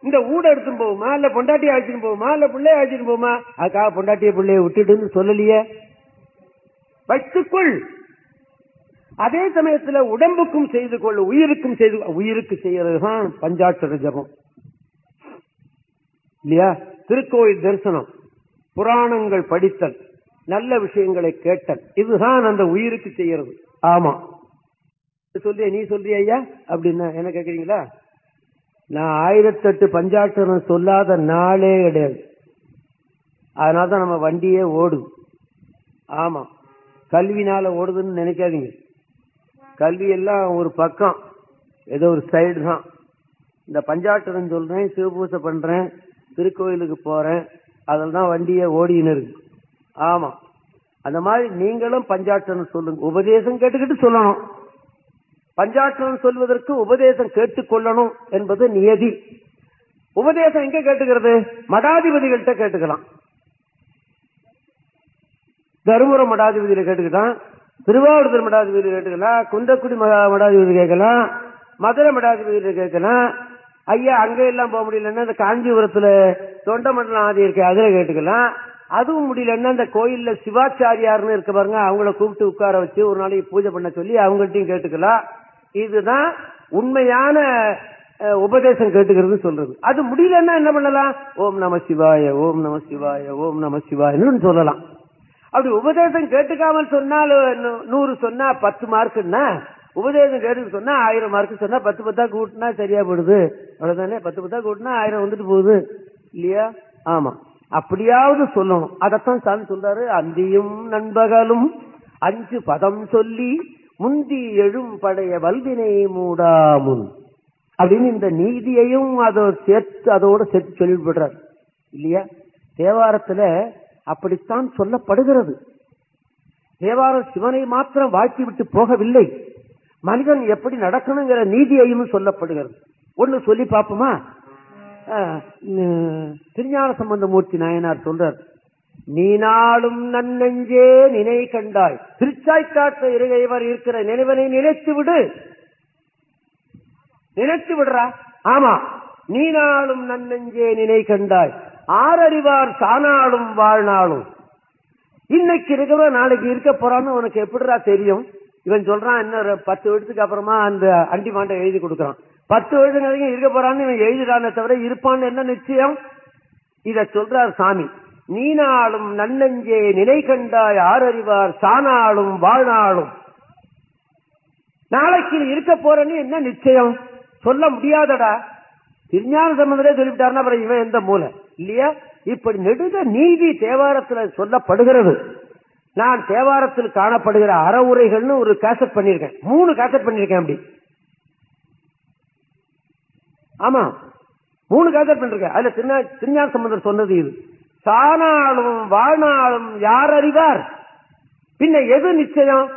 இந்த ஊட எடுத்துன்னு போகுமா? இல்ல பொண்டாட்டியை அழைச்சிட்டு போகுமா? இல்ல பிள்ளைய அழைச்சிட்டு போகுமா? அதுக்காக பொண்டாட்டிய பிள்ளைய விட்டுட்டுன்னு சொல்லலையே. வைத்துக்கொள். அதே சமயத்துல உடம்புக்கும் செய்து கொள் உயிருக்கும் செய்து உயிருக்கு செய்யறதுதான் பஞ்சாட்சர ஜபம். இல்லையா? திருக்கோயில் தரிசனம் புராணங்கள் படித்தல் நல்ல விஷயங்களை கேட்டல் இதுதான் அந்த உயிருக்கு செய்யறது. ஆமா. சொல்றிய நீ சொல்றிய ஐயா? அப்படின்னா என்ன கேக்குறீங்களா? நான் ஆயிரத்தெட்டு பஞ்சாட்சரம் சொல்லாத நாளே கிடையாது. அதனால தான் நம்ம வண்டியே ஓடுது ஆமா. கல்வினால ஓடுதுன்னு நினைக்காதீங்க. கல்வி எல்லாம் ஒரு பக்கம். ஏதோ ஒரு சைடு தான். இந்த பஞ்சாட்சரம் சொல்றேன் சிவபூசை பண்றேன் திருக்கோயிலுக்கு போறேன் அதில் தான் வண்டியே ஓடின்னு இருக்கு. ஆமா. அந்த மாதிரி நீங்களும் பஞ்சாட்சரம் சொல்லுங்க. உபதேசம் கேட்டுக்கிட்டு சொல்லணும். பஞ்சாட்சரம் சொல்வதற்கு உபதேசம் கேட்டுக்கொள்ளணும் என்பது நியதி. உபதேசம் எங்க கேட்டுக்கிறது? மடாதிபதிகள்கிட்ட கேட்டுக்கலாம். தருமபுரம் மடாதிபதியில கேட்டுக்கலாம் திருவாவூர் மடாதிபதி கேட்டுக்கலாம் குந்தக்குடி மடாதிபதி கேட்கலாம் மதுரை மடாதிபதியில கேட்கலாம் ஐயா அங்க எல்லாம் போக முடியலன்னா இந்த காஞ்சிபுரத்துல தொண்டமண்டலம் ஆதி இருக்கு அதுல கேட்டுக்கலாம் அதுவும் முடியலன்னா இந்த கோயில்ல சிவாச்சாரியார்னு இருக்க பாருங்க அவங்கள கூப்பிட்டு உட்கார வச்சு ஒரு நாளைக்கு பூஜை பண்ண சொல்லி அவங்கள்ட்டையும் கேட்டுக்கலாம் இதுதான் உண்மையான உபதேசம் கேட்டுக்கிறது சொல்றது. அது முடியலன்னா என்ன பண்ணலாம்? ஓம் நம சிவாய ஓம் நம சிவாய ஓம் நம சிவாயன்னு சொல்லலாம். அப்படி உபதேசம் கேட்டுக்காமல் சொன்னால் நூறு சொன்னா பத்து மார்க்குன்னா உபதேசம் கேட்டு சொன்னா ஆயிரம் மார்க் சொன்னா பத்து பத்தா கூட்டினா சரியா போடுது அவ்வளவுதானே? பத்து பத்தா கூட்டினா ஆயிரம் வந்துட்டு போகுது. இல்லையா? ஆமா. அப்படியாவது சொல்லணும். அதத்தான் சாமி சொல்றாரு. அந்தியும் நண்பகலும் அஞ்சு பதம் சொல்லி முந்தி எழும் படைய வல்வினை மூடாமுன் அப்படின்னு இந்த நீதியையும் அதை சேர்த்து அதோட சேர்த்து சொல்லிவிடுறார். இல்லையா? தேவாரத்துல அப்படித்தான் சொல்லப்படுகிறது. தேவாரம் சிவனை மாத்திரம் வாழ்த்தி விட்டு போகவில்லை. மனிதன் எப்படி நடக்கணுங்கிற நீதியையும் சொல்லப்படுகிறது. ஒண்ணு சொல்லி பார்ப்போமா? திருஞான சம்பந்தமூர்த்தி நாயனார் சொல்றார் நீ நாளும் நன்னெஞ்சே நினை கண்டாய். திருச்சாய்க்காட்டு இருகைவர் இருக்கிற நினைவனை நினைத்து விடு நினைத்து விடுறா ஆமா. நீ நாளும் நன்னெஞ்சே நினை கண்டாய். ஆறறிவார் சானாலும் வாழ்நாளும். இன்னைக்கு இருக்கிற நாளைக்கு இருக்க போறான்னு உனக்கு எப்படிடா தெரியும்? இவன் சொல்றான் என்ன பத்து வருஷத்துக்கு அப்புறமா அந்த அண்டி மாண்டை எழுதி கொடுக்கறான். பத்து வருஷம் இருக்க போறான்னு இவன் எழுதிடானே தவிர இருப்பான்னு என்ன நிச்சயம்? இத சொல்றார் சாமி. நீனாலும் நன்னஞ்சே நிலை கண்டாய் ஆரறிவார் சானாலும் வாழ்நாளும். நாளைக்கு நீ இருக்க போறன்னு என்ன நிச்சயம்? சொல்ல முடியாதடா. திருஞான சம்பந்தரே சொல்லிவிட்டாருன்னா அப்புறம் இவன் எந்த மூலை? இல்லையா? இப்படி நெடுக நீதி தேவாரத்தில் சொல்லப்படுகிறது. நான் தேவாரத்தில் காணப்படுகிற அறவுரைகள்னு ஒரு கேசட் பண்ணிருக்கேன் மூணு கேசட் பண்ணிருக்கேன் அப்படி. ஆமா. மூணு கேசட் பண்ணிருக்கேன் அதுல திருஞான சம்பந்தர் சொன்னது இது. சானாலும் வாழ்நாளும் யார் அறிவார் பின்ன எது நிச்சயம்?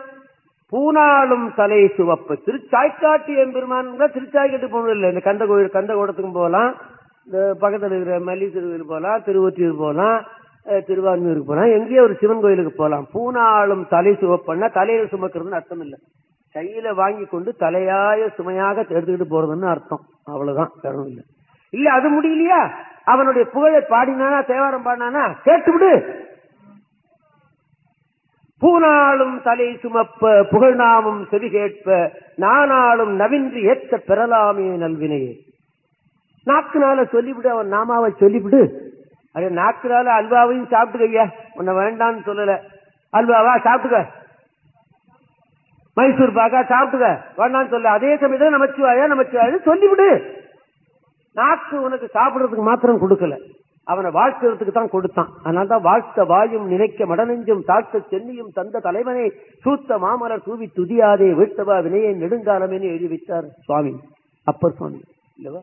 பூனாலும் தலை சிவப்பு. திருச்சாய்க்காட்டி எம்பெருமான் திருச்சாய்க்காட்டு போகணும் இல்லை. இந்த கந்த கோயில் கந்த கோடத்துக்கும் போகலாம். இந்த பக்கத்தில் இருக்கிற மல்லி திருவில் போகலாம் திருவொற்றியூர் போகலாம் அஹ், போகலாம். எங்கேயோ ஒரு சிவன் கோயிலுக்கு போகலாம். பூனாலும் தலை சிவப்புன்னா தலையில சுமக்கிறதுன்னு அர்த்தம் இல்லை. கையில வாங்கி கொண்டு தலையாய சுமையாக எடுத்துக்கிட்டு போறதுன்னு அர்த்தம். அவ்வளவுதான். வேற இல்லை. இல்ல அது முடியலையா? அவனுடைய புகழை பாடினானா தேவாரம் பாடினானா கேட்டுவிடு. பூனாலும் தலை சுமப்ப புகழ்நாமும் செவி கேட்ப நானாலும் நவின்று ஏற்ற பெறலாமே நல்வினையே நாக்குனால சொல்லிவிடு அவன் நாமாவை சொல்லிவிடு. அது நாக்குனால அல்வாவையும் சாப்பிட்டுக்கையா உன்னை வேண்டாம்னு சொல்லல. அல்வாவா சாப்பிட்டுக்க மைசூர் பாக்கா சாப்பிட்டுக்க வேண்டாம்னு சொல்ல அதே சமயத்தில் நமச்சிவாயா நமச்சிவாயா சொல்லிவிடு. நாக்கு உனக்கு சாப்பிடறதுக்கு மாத்திரம் கொடுக்கல. அவனை வாழ்த்துறதுக்கு தான் கொடுத்தான். அதனால தான் வாழ்த்த வாயும் நினைக்க மடநெஞ்சும் தாழ்த்த சென்னியும் தந்த தலைவனை சூத்த மாமலர் தூவி துதியாதே வீட்டவா வினையை நெடுங்காலமேனு எழுதி வைத்தார் சுவாமி. அப்பர் சுவாமி. இல்லவா?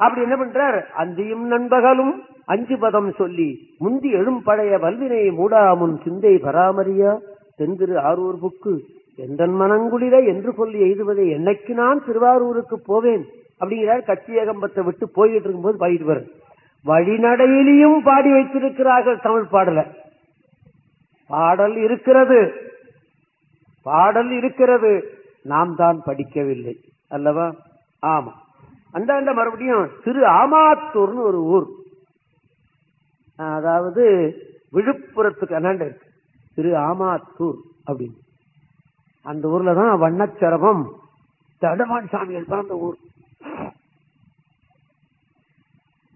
அப்படி என்ன பண்றார்? அஞ்சியும் நண்பகலும் அஞ்சு பதம் சொல்லி முந்தி எழும் பழைய வல்வினை மூடாமுன் சிந்தை பராமரியா? தென்திரு ஆரூர் புக்கு எந்தன் மனங்குளிர என்று சொல்லி எழுதுவதை என்னைக்கு நான் திருவாரூருக்கு போவேன்? அப்படிங்கிறார் கச்சியகம்பத்தை விட்டு போயிட்டு இருக்கும்போது பாடிட்டு வர வழிநடையிலையும் பாடி வைத்திருக்கிறார்கள் தமிழ் பாடல. பாடல் இருக்கிறது. பாடல் இருக்கிறது. நாம் தான் படிக்கவில்லை. அல்லவா? ஆமா. அந்தாண்ட மறுபடியும் திரு ஆமாத்தூர்னு ஒரு ஊர். அதாவது விழுப்புரத்துக்கு அண்ணாண்ட இருக்கு. திரு ஆமாத்தூர் அப்படின்னு. அந்த ஊர்ல தான் வண்ணச்சரவம் தடமான் சாமிகள் பிறந்த ஊர்.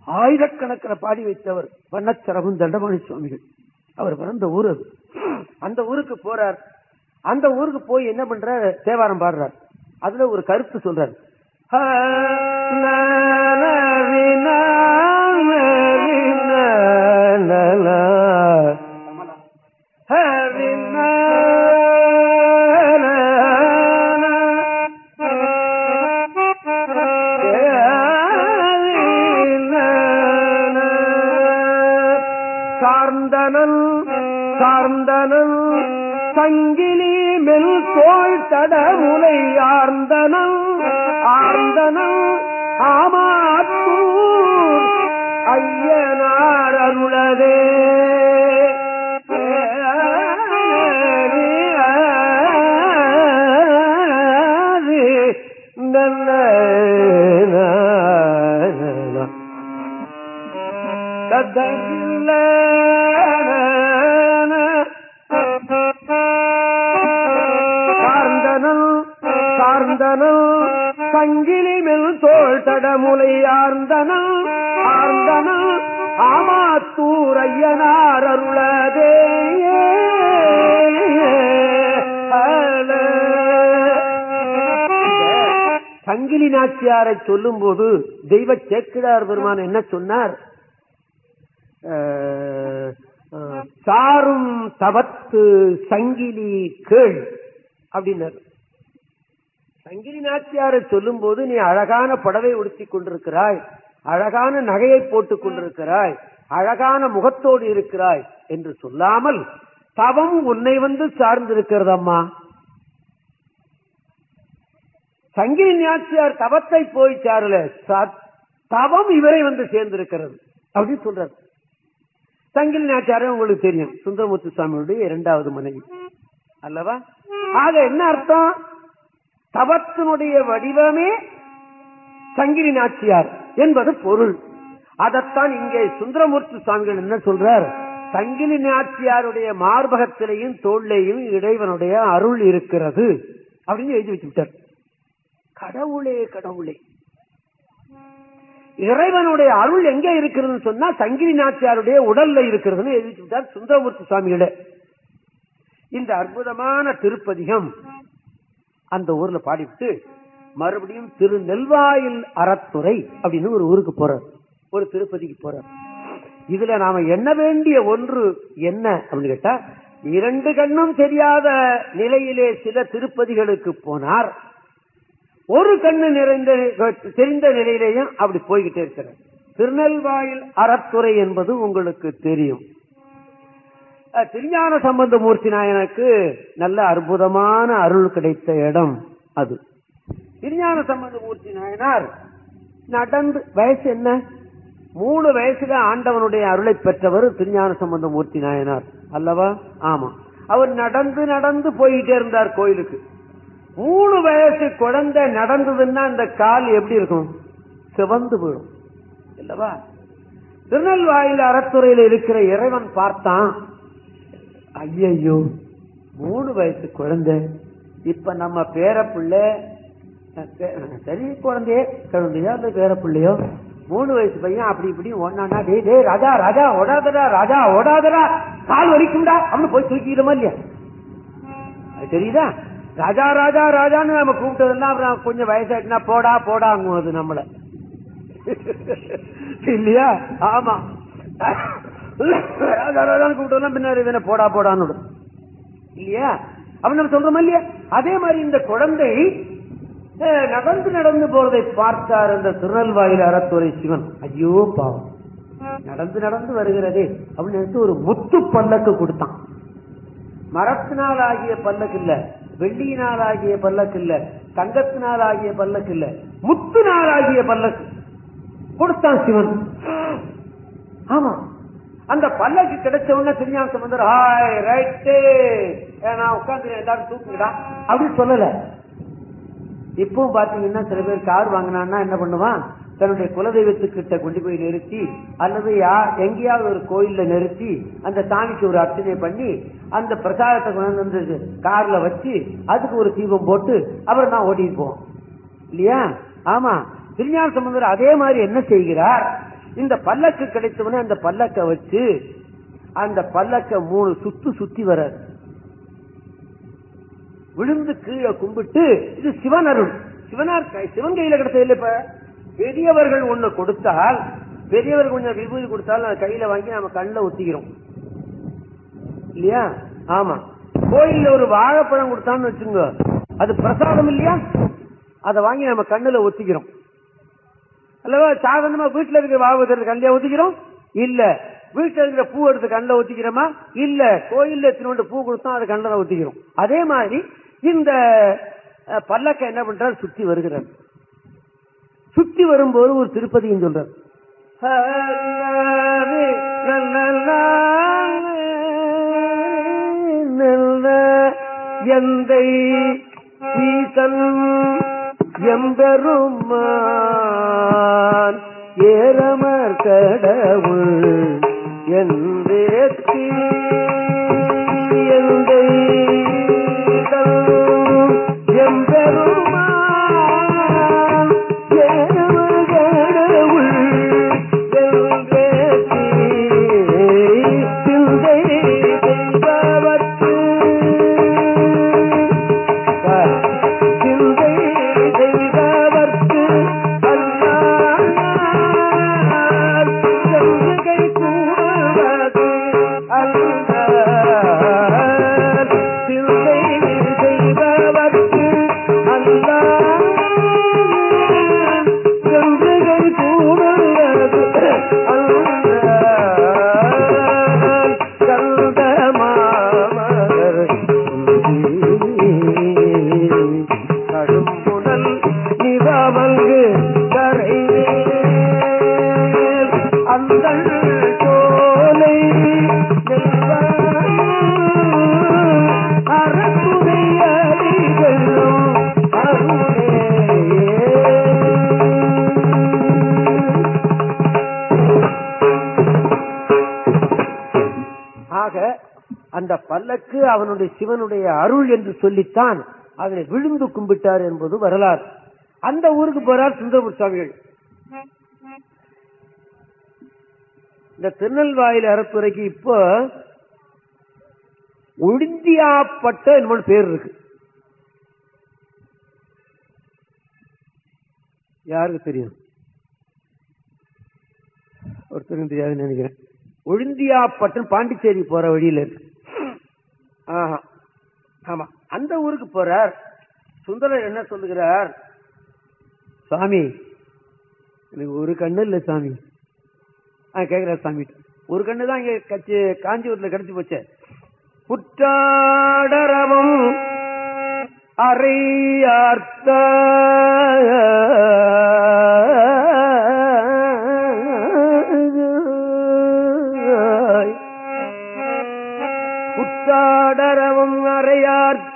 ஆயிரக்கணக்கில் பாடி வைத்தவர் வண்ணச்சரவம் தண்டபாணி சுவாமிகள். அவர் பிறந்த ஊர். அது அந்த ஊருக்கு போறார். அந்த ஊருக்கு போய் என்ன பண்ற தேவாரம் பாடுறார். அதுல ஒரு கருத்து சொல்றார். கடமுனை தடமுலை ஆர்ந்தனன் ஆர்ந்தனன் ஆமாத்தூர் ஐயனார் அருளதே சார்ந்தனல் சங்கிலி மில் தோல் தடமுலை ஆர்ந்தனல் ஆர்ந்தனல் ஆமாத்தூர் ஐயனார் அருளதே. சங்கிலி நாச்சியாரை சொல்லும் போது தெய்வ சேக்கிடார் பெருமான் என்ன சொன்னார்? சாரும் தவத்து சங்கிலி கேள் அப்படின்னார். சங்கிரி நாச்சியாரை சொல்லும் போது நீ அழகான புடவை உடுத்திக் கொண்டிருக்கிறாய் அழகான நகையை போட்டுக் கொண்டிருக்கிறாய் அழகான முகத்தோடு இருக்கிறாய் என்று சொல்லாமல் தவம் உன்னை வந்து சார்ந்திருக்கிறதம்மா. சங்கிரி நாச்சியார் தவத்தை போய் சாரல தவம் இவரை வந்து சேர்ந்திருக்கிறது அப்படின்னு சொல்றார். சங்கிலி நாச்சியாரை உங்களுக்கு தெரியும் சுந்தரமூர்த்தி சுவாமியுடைய இரண்டாவது மனைவி. அல்லவா? ஆக என்ன அர்த்தம்? தவத்தினுடைய வடிவமே சங்கிலி நாச்சியார் என்பது பொருள். அதைத்தான் இங்கே சுந்தரமூர்த்தி சுவாமிகள் என்ன சொல்றார்? சங்கிலி நாச்சியாருடைய மார்பகத்திலையும் தோல்லையும் இறைவனுடைய அருள் இருக்கிறது அப்படின்னு எழுதி வச்சு விட்டார் கடவுளே கடவுளே. இறைவனுடைய அருள் எங்க இருக்கிறது சொன்னா சங்கிலி நாச்சியாருடைய உடல்ல இருக்கிறதுன்னு எழுதி வச்சு சுந்தரமூர்த்தி சுவாமிகளே. இந்த அற்புதமான திருப்பதிகம் அந்த ஊர்ல பாடிவிட்டு மறுபடியும் திரு நெல்வாயில் அறத்துறை அப்படின்னு ஒரு ஊருக்கு போறார். ஒரு திருப்பதிக்கு போறார். இதுல நாம என்ன வேண்டிய ஒன்று என்ன அப்படின்னு கேட்டா இரண்டு கண்ணும் தெரியாத நிலையிலே சில திருப்பதிகளுக்கு போனார். ஒரு கண்ணு நிறைந்த தெரிந்த நிலையிலேயும் அப்படி போய்கிட்டே இருக்கிறார். திருநெல்வாயில் அறத்துறை என்பது உங்களுக்கு தெரியும். திருஞான சம்பந்த மூர்த்தி நாயனுக்கு நல்ல அற்புதமான அருள் கிடைத்த இடம் அது. திருஞான சம்பந்தமூர்த்தி நாயனார் நடந்து வயசு என்ன? மூணு வயசுல ஆண்டவனுடைய அருளை பெற்றவர் திருஞான சம்பந்த மூர்த்தி நாயனார். அல்லவா? ஆமா. அவர் நடந்து நடந்து போயிட்டே இருந்தார் கோயிலுக்கு. மூணு வயசு குழந்தை நடந்ததுன்னா அந்த கால் எப்படி இருக்கும்? சிவந்து போயிடும். இல்லவா? திருநெல்வாயில் அறத்துறையில் இருக்கிற இறைவன் பார்த்தான். ஐயையோ மூணு வயசு குழந்தை. இப்ப நம்ம பேர பிள்ளை சரி குழந்தைய குழந்தையோ இல்ல பேர பிள்ளையோ மூணு வயசு பையன் அப்படி இப்படி ஒன்னா டே டேய் ராஜா ராஜா ஓடாதடா ராஜா ஓடாதடா கால் வலிக்கும்டா அப்படின்னு போய் தூக்கிக்கிறோமா இல்லையா? அது தெரியுதா? ராஜா ராஜா ராஜான்னு நம்ம கூப்பிட்டதெல்லாம் அப்புறம் கொஞ்சம் வயசாயிட்டுனா போடா போடாங்க அது நம்மள. இல்லையா? ஆமா. ராஜா பின்னாடி இவனை போடா போடான்னு இல்லையா? அவன் நம்ம சொல்றோமா இல்லையா? அதே மாதிரி இந்த குழந்தை நடந்து நடந்து போறதை பார்த்தார் இந்த திருநெல்வாயில் அறத்துறை சிவன். ஐயோ பாவம். நடந்து நடந்து வருகிறதே அப்படின்னு நினைச்சு ஒரு முத்து பல்லக்கு கொடுத்தான். மரத்தினால் ஆகிய பல்லக்கு இல்ல வெள்ளியினால் ஆகிய பல்லக்கு இல்ல தங்கத்தினால் ஆகிய பல்லக்கு இல்ல முத்தினால் ஆகிய பல்லக்கு கொடுத்தான் சிவன். ஆமா. அந்த பல்லக்கு கிடைச்ச உடனே திருஞான சம்பந்தர் ஹாய் ரைட்டு நான் உட்காந்து எல்லாரும் தூக்குங்கடா. அப்படின்னு சொல்லல. இப்பவும் பாத்தீங்கன்னா சில பேர் கார் வாங்கினான்னா என்ன பண்ணுவான்? தன்னுடைய குலதெய்வத்துக்கிட்ட கொண்டு போய் நிறுத்தி அல்லது யா எங்கேயாவது ஒரு கோயில்ல நிறுத்தி அந்த சாமிக்கு ஒரு அர்ச்சனை பண்ணி அந்த பிரசாதத்தை கொண்டு வந்து கார்ல வச்சு அதுக்கு ஒரு தீபம் போட்டு அப்புறம் நான் ஓடிப்போம் போவோம் இல்லையா? ஆமா. திருஞான சம்பந்தர் அதே மாதிரி என்ன செய்கிறார்? இந்த பல்லக்கு கிடைத்தவன அந்த பல்லக்க வச்சு அந்த பல்லக்க மூணு சுத்து சுத்தி வர்றார் விழுந்து கீழே கும்பிட்டு இது சிவன் அருள் சிவனார் கை- சிவன் கையில கிடைச்சது இல்ல இப்ப. பெரியவர்கள் ஒண்ணு கொடுத்தால் பெரியவர்கள் கொஞ்சம் விபூதி கொடுத்தால் அதை கையில வாங்கி நம்ம கண்ணில் ஒத்திக்கிறோம் இல்லையா? ஆமா. கோயில்ல ஒரு வாழைப்பழம் கொடுத்தான்னு வச்சுங்க அது பிரசாதம் இல்லையா? அதை வாங்கி நம்ம கண்ணுல ஒத்திக்கிறோம் அல்லவா சாதாரணமா வீட்டுல இருக்கிற வாழைப்பழத்தை கண்ணில ஒத்திக்கிறோம் இல்ல. வீட்டுல இருக்கிற பூ எடுத்து கண்ணில் ஒத்திக்கிறோமா இல்ல. கோயில்ல எத்தனை பூ கொடுத்தோம் அதை கண்ணில் ஒத்திக்கிறோம் அதே மாதிரி இந்த பல்லக்க என்ன பண்றார்? சுத்தி வருகிறார். சுத்தி வரும்போது ஒரு திருப்பதியும் சொல்றார். எந்தை சீதன் எம்பெருமான் ஏரமர் கடவுள் என்றேத்தி அது சிவனுடைய அருள் என்று சொல்லித்தான் அதனை விழுந்து கும்பிட்டார் என்பது வரலாறு. அந்த ஊருக்கு போறார் சுந்தரபுர சுவாமிகள். இந்த திருநெல்வாயில் அறத்துறைக்கு இப்போ ஒழுந்தியாப்பட்ட என்ன பேர் இருக்கு. யாருக்கு தெரியும்? ஒருத்தருக்கு தெரியாதுன்னு நினைக்கிறேன். ஒழுந்தியாப்பட்டம் பாண்டிச்சேரி போற வழியில இருக்கு. ஆமா. அந்த ஊருக்கு போறார். சுந்தரர் என்ன சொல்லுகிறார்? சாமி எனக்கு ஒரு கண்ணு இல்ல சாமி. ஆ கேக்குறார் சாமி. ஒரு கண்ணு தான் இங்க கச்சி காஞ்சிபுரத்துல கிடைச்சு போச்சே. புற்றாடரவம் அறையார்த்த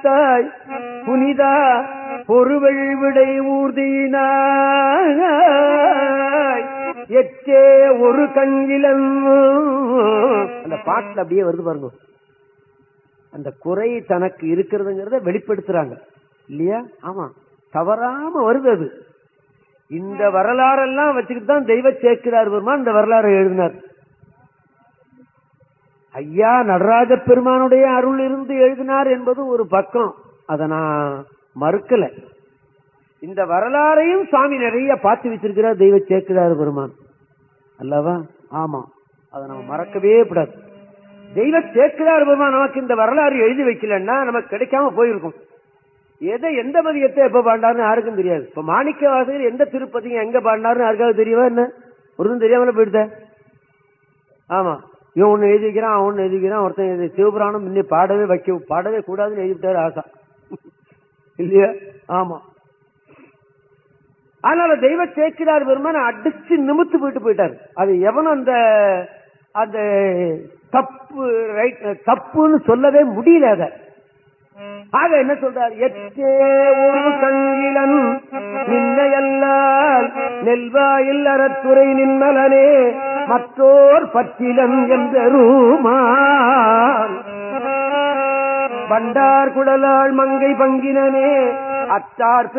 அறையார்த்தாய் புனிதா பொறுவள் விடை ஊர்தினாய் எச்சே ஒரு கண்ணிலம். அந்த பாட்டில் அப்படியே வருது பாருங்க. அந்த குறை தனக்கு இருக்கிறதுங்கிறத வெளிப்படுத்துறாங்க. இல்லையா? ஆமா. தவறாம வருது அது. இந்த வரலாறெல்லாம் வச்சுக்கிட்டு தான் தெய்வ சேர்க்கிறார் பெருமா இந்த வரலாறு எழுதினார். ஐயா நடராஜ பெருமானுடைய அருள் இருந்து எழுதினார் என்பது ஒரு பக்கம். அதை நான் மறுக்கல. இந்த வரலாறையும் சாமி நிறைய பார்த்து வச்சிருக்கிறார் தெய்வ சேர்க்கிறார் பெருமான். அல்லவா? ஆமா. அதை நம்ம மறக்கவே கூடாது. தெய்வ சேர்க்கிறார் பெருமான் நமக்கு இந்த வரலாறு எழுதி வைக்கலன்னா நமக்கு கிடைக்காம போயிருக்கும். எதை எந்த மதியத்தை எப்ப பாண்டாருன்னு யாருக்கும் தெரியாது. இப்ப மாணிக்க வாசகர் எந்த திருப்பதியும் எங்க பாண்டாருன்னு யாருக்காவது தெரியவா என்ன? ஒருதும் தெரியாமல போயிடுத? ஆமா. இவன் ஒன்னு எழுதிக்கிறான் அவன் எழுதிக்கிறான் ஒருத்தன் எழுதி சிவபுராணம் முன்னே பாடவே வைக்க பாடவே கூடாதுன்னு எழுதிவிட்டாரு ஆசா. இல்லையா? ஆமா. அதனால தெய்வ சேர்க்கிறார் பெருமான அடிச்சு நிமித்து போயிட்டு போயிட்டாரு. அது எவனும் அந்த அந்த தப்பு ரைட் தப்புன்னு சொல்லவே முடியல அதை. ஆக என்ன சொல்றார்? எட்டே ஒரு சங்கிலன் நின்னையல்லால் நெல்வாயில் அறத்துறை நின்மலனே மற்றோர் பற்றிலன் என்றருமான் பண்டார் குடலாள் மங்கை பங்கினனே அத்தார்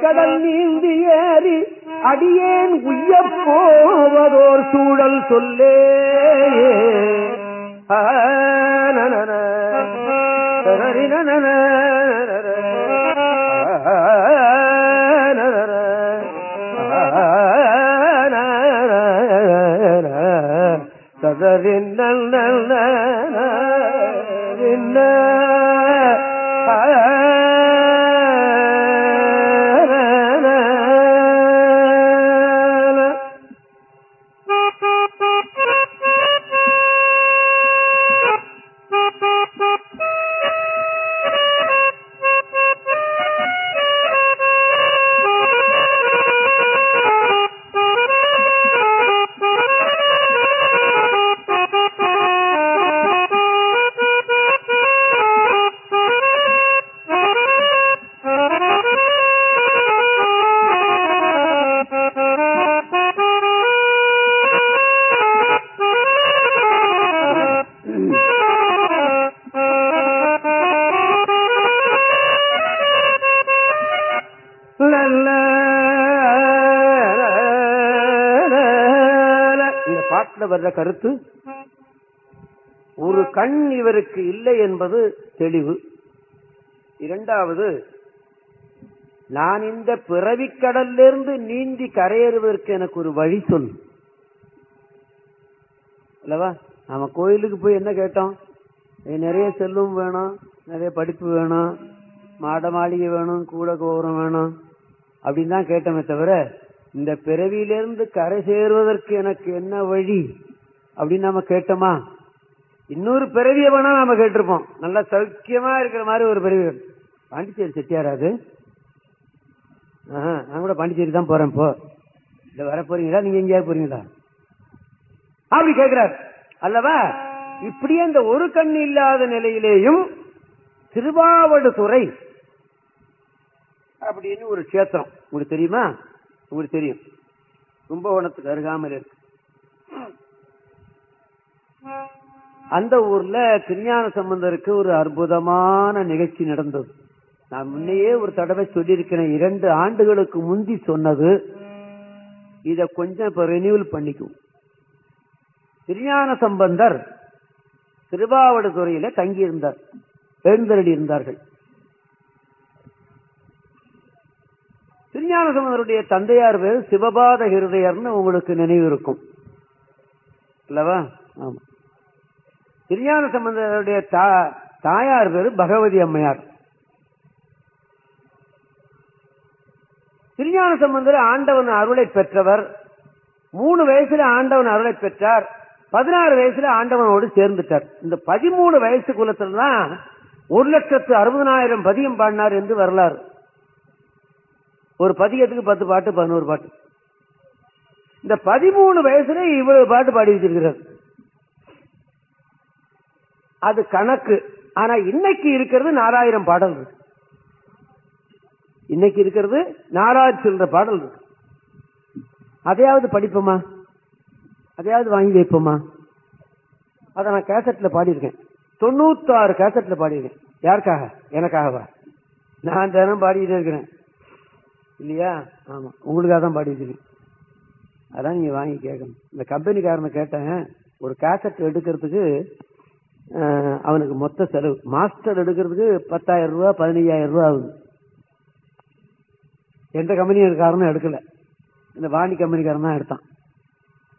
கடல் நீந்தி ஏறி அடியேன் உய்ய போவதோர் சூழல் சொல்லே. ஆ, நனன. கருத்து? ஒரு கண் இவருக்கு இல்லை என்பது தெளிவு. இரண்டாவது நான் இந்த பிறவிக்கடலிருந்து நீந்தி கரையேறுவதற்கு எனக்கு ஒரு வழி சொல். அல்லவா? நாம கோயிலுக்கு போய் என்ன கேட்டோம்? நிறைய செல்லும் வேணும் நிறைய படிப்பு வேணும் மாட மாளிகை வேணும் கூட கோபுரம் வேணும் அப்படின்னு தான் கேட்டோமே தவிர இந்த பிறவியிலிருந்து கரை சேருவதற்கு எனக்கு என்ன வழி? அப்படின்னு நாம கேட்டோமா? இன்னொரு பிறவிய வேணா நாம கேட்டிருப்போம். நல்லா சௌக்கியமா இருக்கிற மாதிரி ஒரு பிறவி பாண்டிச்சேரி செட்டியாராது ஆஹா, நான் கூட பாண்டிச்சேரி தான் போறேன் இப்போ. இல்ல வர போறீங்களா? நீங்க எங்கேயாவது போறீங்களா? அப்படி கேட்கிறார். அல்லவா? இப்படியே இந்த ஒரு கண் இல்லாத நிலையிலேயும் திருவாவடுதுறை அப்படின்னு ஒரு கஷேத்திரம். உங்களுக்கு தெரியுமா? உங்களுக்கு தெரியும். கும்பகோணத்துக்கு அருகாமல் இருக்கு. அந்த ஊர்ல திருஞான சம்பந்தருக்கு ஒரு அற்புதமான நிகழ்ச்சி நடந்தது. நான் முன்னையே ஒரு தடவை சொல்லியிருக்கிறேன். இரண்டு ஆண்டுகளுக்கு முந்தி சொன்னது. இத கொஞ்சம் இப்ப ரெனியூவல் பண்ணிக்கும் திருஞான சம்பந்தர் திருவாவடுதுறையில தங்கியிருந்தார். எழுந்தருளி இருந்தார்கள். திருஞான சம்பந்தருடைய தந்தையார் பேர் சிவபாத ஹிருதயர்னு உங்களுக்கு நினைவு இருக்கும். அல்லவா ஆமா. திருஞான சம்பந்தருடைய தா- தாயார் பேரு பகவதி அம்மையார். திருஞான சம்பந்தர் ஆண்டவன் அருளை பெற்றவர். மூணு வயசுல ஆண்டவன் அருளை பெற்றார். பதினாறு வயசுல ஆண்டவனோடு சேர்ந்துட்டார். இந்த பதிமூணு வயசு குலத்துல தான் ஒரு லட்சத்து அறுபதனாயிரம் பதியம் பாடினார் என்று வரலாறு. ஒரு பதியத்துக்கு பத்து பாட்டு பதினோரு பாட்டு. இந்த பதிமூணு வயசுல இவ்வளவு பாட்டு பாடி வச்சிருக்கிறார். அது கணக்கு. ஆனா இன்னைக்கு இருக்கிறது நாலாயிரம் பாடல் இருக்கு. இன்னைக்கு இருக்கிறது நாலாயிரம் சில்லற பாடல் இருக்கு. அதையாவது படிப்போமா? அதையாவது வாங்கி வைப்போமா? அதை நான் கேசட்ல பாடியிருக்கேன். தொண்ணூத்தாறு கேசட்ல பாடியிருக்கேன். யாருக்காக? எனக்காகவா? நான் தினம் பாடிக்கிட்டே இருக்கிறேன். இல்லையா? ஆமா. உங்களுக்காக தான் பாடி வச்சிருக்கேன் அதான் நீங்க வாங்கி கேட்கணும். இந்த கம்பெனிக்காரனை கேட்டேன். ஒரு கேசட் எடுக்கிறதுக்கு அவனுக்கு மொத்த செலவு. மாஸ்டர் எடுக்கிறதுக்கு பத்தாயிரம் ரூபா பதினஞ்சாயிரம் ரூபா ஆகுது. எந்த கம்பெனிக்காரனும் எடுக்கல. இந்த வாணி கம்பெனிக்காரன் தான் எடுத்தான்.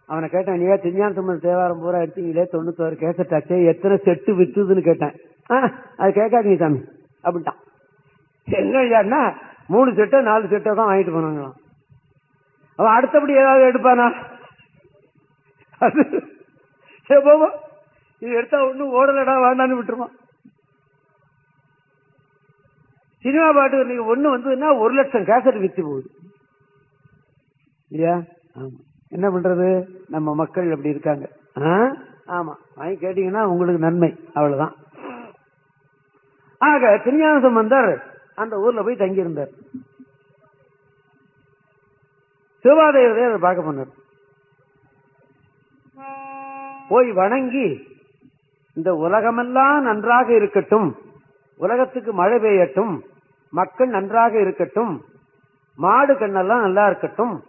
அவனை கேட்டேன் நீயா திருஞான சம்பந்த தேவாரம் பூரா எடுத்தீங்களே தொண்ணூத்தோரு கேசட் ஆச்சே எத்தனை செட்டு வித்துதுன்னு கேட்டேன். "ஆ, அது கேட்காதீங்க சாமி அப்படின்ட்டான். என்ன ஐயான்னா மூணு செட்டோ நாலு செட்டோ தான் வாங்கிட்டு போனாங்களாம். அவன் அடுத்தபடி ஏதாவது எடுப்பானா? அது சரி இது எடுத்தா ஒண்ணும் ஓடலடா வேண்டான்னு விட்டுருவான். சினிமா பாட்டு நீங்க ஒண்ணு வந்ததுன்னா ஒரு லட்சம் கேசட் வித்து போகுது. இல்லையா? ஆமா. என்ன பண்றது? நம்ம மக்கள் அப்படி இருக்காங்க. ஆ? ஆமா. வாங்கி கேட்டீங்கன்னா உங்களுக்கு நன்மை. அவ்வளவுதான். ஆக திருஞான சம்பந்தர் அந்த ஊர்ல போய் தங்கியிருந்தார். சிவாதேவரை அதை பார்க்க போனார். போய் வணங்கி இந்த உலகமெல்லாம் நன்றாக இருக்கட்டும் உலகத்துக்கு மழை பெய்யட்டும் மக்கள் நன்றாக இருக்கட்டும் மாடு கண்ணெல்லாம் நல்லா இருக்கட்டும்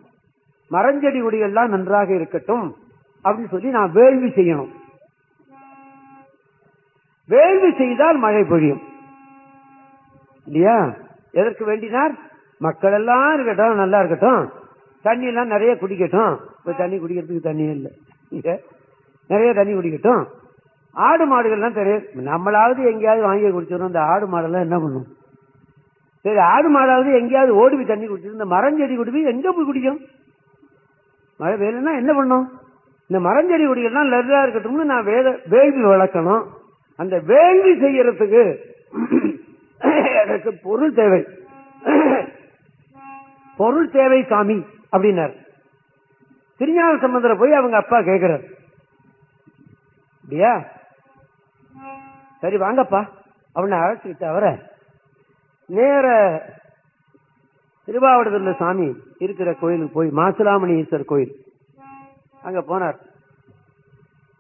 மரஞ்செடி கொடிகள்லாம் நன்றாக இருக்கட்டும் அப்படின்னு சொல்லி நான் வேள்வி செய்யணும். வேள்வி செய்தால் மழை பொழியும். இல்லையா? எதற்கு வேண்டினார்? மக்கள் எல்லாம் இருக்கட்டும் நல்லா இருக்கட்டும். தண்ணி எல்லாம் நிறைய குடிக்கட்டும். இப்ப தண்ணி குடிக்கிறதுக்கு தண்ணி இல்லை. நிறைய தண்ணி குடிக்கட்டும். ஆடு மாடுகள்லாம் தெரியும். நம்மளாவது எங்கேயாவது வாங்கி குடிச்சிடும் இந்த ஆடு மாடெல்லாம் என்ன பண்ணும்? சரி ஆடு மாடாவது எங்கேயாவது ஓடி போய் தண்ணி குடிச்சிடும். இந்த மரஞ்செடி குடி போய் எங்க போய் குடிக்கும்? மழை பெய்யலன்னா என்ன பண்ணும்? இந்த மரஞ்செடி குடிகள்லாம் லெதா இருக்கட்டும்னு நான் வேத வேள்வி வளர்க்கணும் அந்த வேள்வி செய்யறதுக்கு எனக்கு பொருள் தேவை. பொருள் தேவை சாமி அப்படின்னார். திருஞான சம்பந்தரை போய் அவங்க அப்பா கேட்கிறார் அப்படியா? சரி வாங்கப்பா. அவனை அழைச்சிக்கிட்டு அவரை நேர திருவாவடுதுள்ள சாமி இருக்கிற கோயிலுக்கு போய் மாசிலாமணி ஈஸ்வர் கோயில். அங்க போனார்.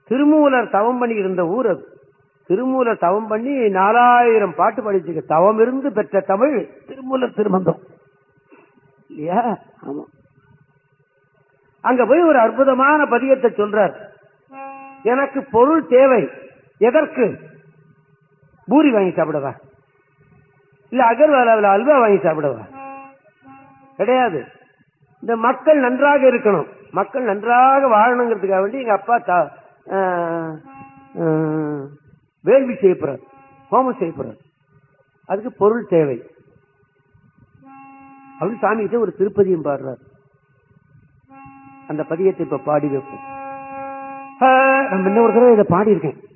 திருமூலர் தவம் பண்ணி இருந்த ஊர் அது. திருமூலர் தவம் பண்ணி நாலாயிரம் பாட்டு படிச்சுக்க தவம் இருந்து பெற்ற தமிழ் திருமூலர் திருமந்தம். இல்லையா? ஆமா. அங்க போய் ஒரு அற்புதமான பதியத்தை சொல்றார். எனக்கு பொருள் தேவை. எதற்கு? பூரி வாங்கி சாப்பிடவா? இல்ல அகர்வாலாவில் அல்வா வாங்கி சாப்பிடவா? கிடையாது. இந்த மக்கள் நன்றாக இருக்கணும். மக்கள் நன்றாக வாழணுங்கிறதுக்காக வேண்டி எங்க அப்பா தா- வேள்வி செய்யப்படுறார். ஹோமம் செய்யப்படுறார். அதுக்கு பொருள் தேவை. அப்படின்னு சாமி கிட்ட ஒரு திருப்பதியும் பாடுறார். அந்த பதியத்தை இப்ப பாடி வைப்போம். நம்ம இன்னொரு தடவை இதை பாடியிருக்கேன்.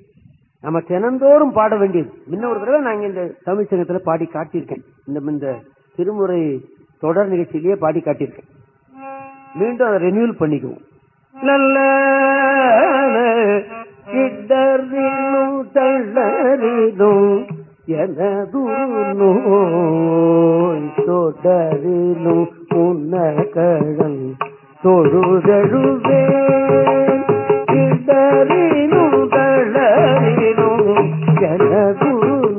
நம்ம தினந்தோறும் பாட வேண்டியது. முன்ன ஒரு தடவை நாங்க இந்த தமிழ் சங்கத்துல பாடி காட்டியிருக்கேன். இந்த இந்த திருமுறை தொடர் நிகழ்ச்சியிலேயே பாடி காட்டியிருக்கேன். மீண்டும் அதை ரெனியூல் பண்ணிக்குவோம். நல்ல இடறினும் தள்ளறினும் எனது நோய் தொடரினும் உன்னகழல் தொழுதழுவே. இடறினும் தளரினும் எனது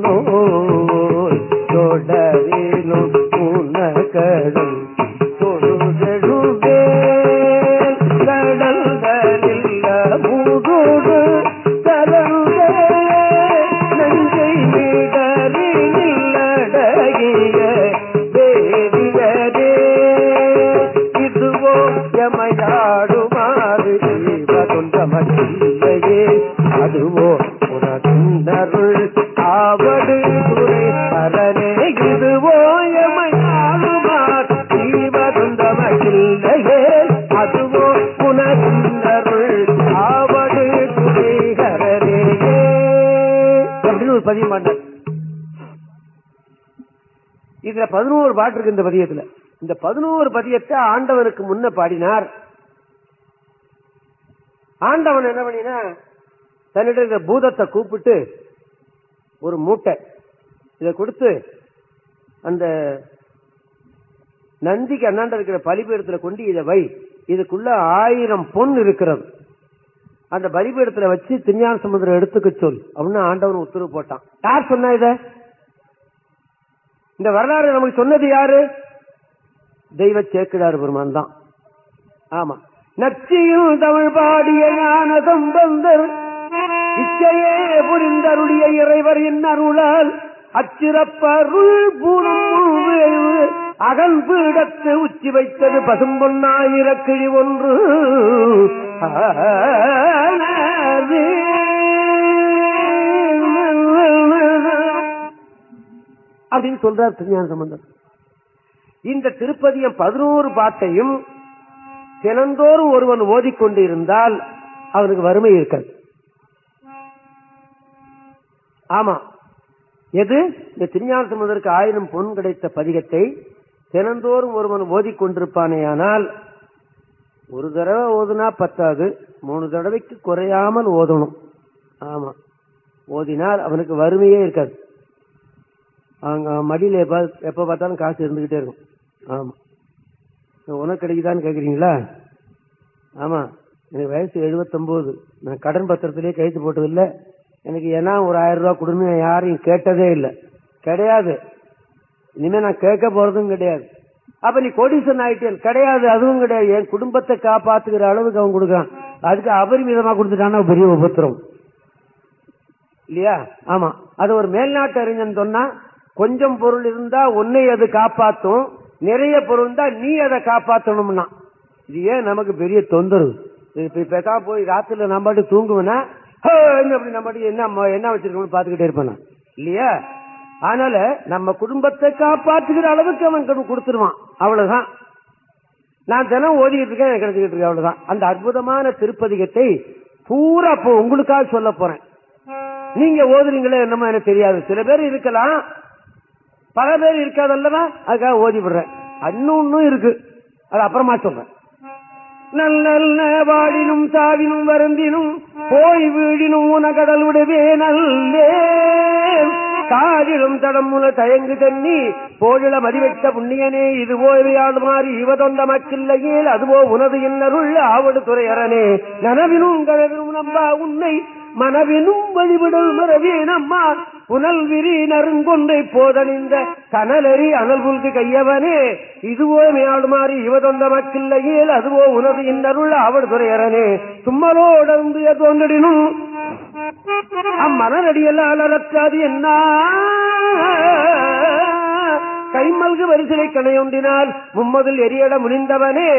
நோய் தொடரினும் பாட்டு இருக்கு இந்த பதியத்துல. இந்த பதினோரு பதியத்தை ஆண்டவனுக்கு முன்ன பாடினார். ஆண்டவன் என்ன பண்ணினா தன்னிட இந்த பூதத்தை கூப்பிட்டு ஒரு மூட்டை இதை கொடுத்து அந்த நந்திக்கு அண்ணாண்ட இருக்கிற பலிபீடத்துல கொண்டு இதை வை. இதுக்குள்ள ஆயிரம் பொன் இருக்கிறது. அந்த பலிபீடத்துல வச்சு திருஞான சமுதிரம் எடுத்துக்க சொல். அப்படின்னு ஆண்டவன் உத்தரவு போட்டான். யார் சொன்னா இத? இந்த வரலாறு நமக்கு சொன்னது யாரு தெய்வ சேக்கிடார் பெருமான் தான் ஆமா நச்சியில் தமிழ் பாடிய ஞான சம்பந்தர் இச்சையே புரிந்தருடைய இறைவர் என் அருளால் அச்சிறப்பருள் பூணும் அகல் பீடத்து உச்சி வைத்தது பசும்பொன்னாயிரக்கிழி ஒன்று அப்படின்னு சொல்றார் திருஞான சம்பந்தர். இந்த திருப்பதியம் பதினோரு பாட்டையும் தினந்தோறும் ஒருவன் ஓதிக்கொண்டு இருந்தால் அவனுக்கு வறுமை இருக்காது. ஆமா. எது? இந்த திருஞான சம்பந்தருக்கு ஆயிரம் பொன் கிடைத்த பதிகத்தை தினந்தோறும் ஒருவன் ஓதிக்கொண்டிருப்பானேயானால் ஒரு தடவை ஓதுனா பத்தாது மூணு தடவைக்கு குறையாமல் ஓதணும். ஆமா. ஓதினால் அவனுக்கு வறுமையே இருக்காது. அவங்க மடியில எப்ப எப்போ பார்த்தாலும் காசு இருந்துகிட்டே இருக்கும். ஆமா. உனக்கு கிடைக்குதான்னு கேக்குறீங்களா? ஆமா. எனக்கு வயசு 79 நான் கடன் பத்திரத்திலே கைத்து போட்டது இல்ல எனக்கு ஏன்னா ஒரு ஆயிரம் ரூபாய் கொடுன்னு யாரையும் கேட்டதே இல்லை. கிடையாது. இனிமே நான் கேட்க போறதும் கிடையாது. அப்ப நீ கோடீஸ்வரன் ஆயிட்டேன். கிடையாது. அதுவும் கிடையாது. என் குடும்பத்தை காப்பாத்துக்கிற அளவுக்கு அவன் கொடுக்குறான். அதுக்கு அபரிமிதமா கொடுத்துட்டான்னா பெரிய உபத்திரம். இல்லையா? ஆமா. அது ஒரு மேல்நாட்டு அறிஞன் சொன்னா கொஞ்சம் பொருள் இருந்தா உன்னை அது காப்பாத்தும். நிறைய பொருள் இருந்தா நீ அதை காப்பாத்தணும்னா. இது ஏன் நமக்கு பெரிய தொந்தரவு? இப்ப போய் ராத்திரில நம்ம பாட்டு தூங்குவேனா? அப்படி நம்ம என்ன என்ன வச்சிருக்கோம்னு பாத்துக்கிட்டே இருப்பேன்? இல்லையா? அதனால நம்ம குடும்பத்தை காப்பாற்றுகிற அளவுக்கு அவன் கொடுத்துருவான். அவ்வளவுதான். நான் தினம் ஓதிக்கிட்டு இருக்கேன் எனக்கு கிடைச்சிக்கிட்டு இருக்கேன் அவ்வளவுதான். அந்த அற்புதமான திருப்பதிகத்தை பூரா இப்போ உங்களுக்காக சொல்ல போறேன். நீங்க ஓதுறீங்களே என்னமோ எனக்கு தெரியாது. சில பேர் இருக்கலாம் பல பேர் இருக்காதல்லவா அதுக்காக ஓதி விடுறேன். இன்னும் இருக்கு. அது அப்புறமா சொல்றேன். நல்ல வாடினும் சாவினும் வருந்தினும் போய் வீடினும் உனகடல் விடவே நல்லே காதிலும் தடமுல தயங்கு தண்ணி போழில மதிவெட்ட புண்ணியனே இதுவோ இவையாடு மாறி இவதொந்த மக்கில்லையில் அதுவோ உனது இன்னருள் ஆவடு துறையரனே. நனவினும் கனவினும் நம்பா உன்னை மனவினும் வழிவிடல் மரவேனம்மா புனல் விரி நறுங்கொன்றை போதணிந்த கனலரி அனல் புல்கு கையவனே இதுவோ மேடுமாறி இவதொந்த மக்கில்லையேல் அதுவோ உனது இன்னருள் அவள் துறையரனே சும்மலோடந்து தோன்றடினும் அம்மனடியெல்லாம் அலற்றாது என்ன கைமல்கு வரிசலை கணையொன்றினால் மும்மதில் எரியட முனிந்தவனே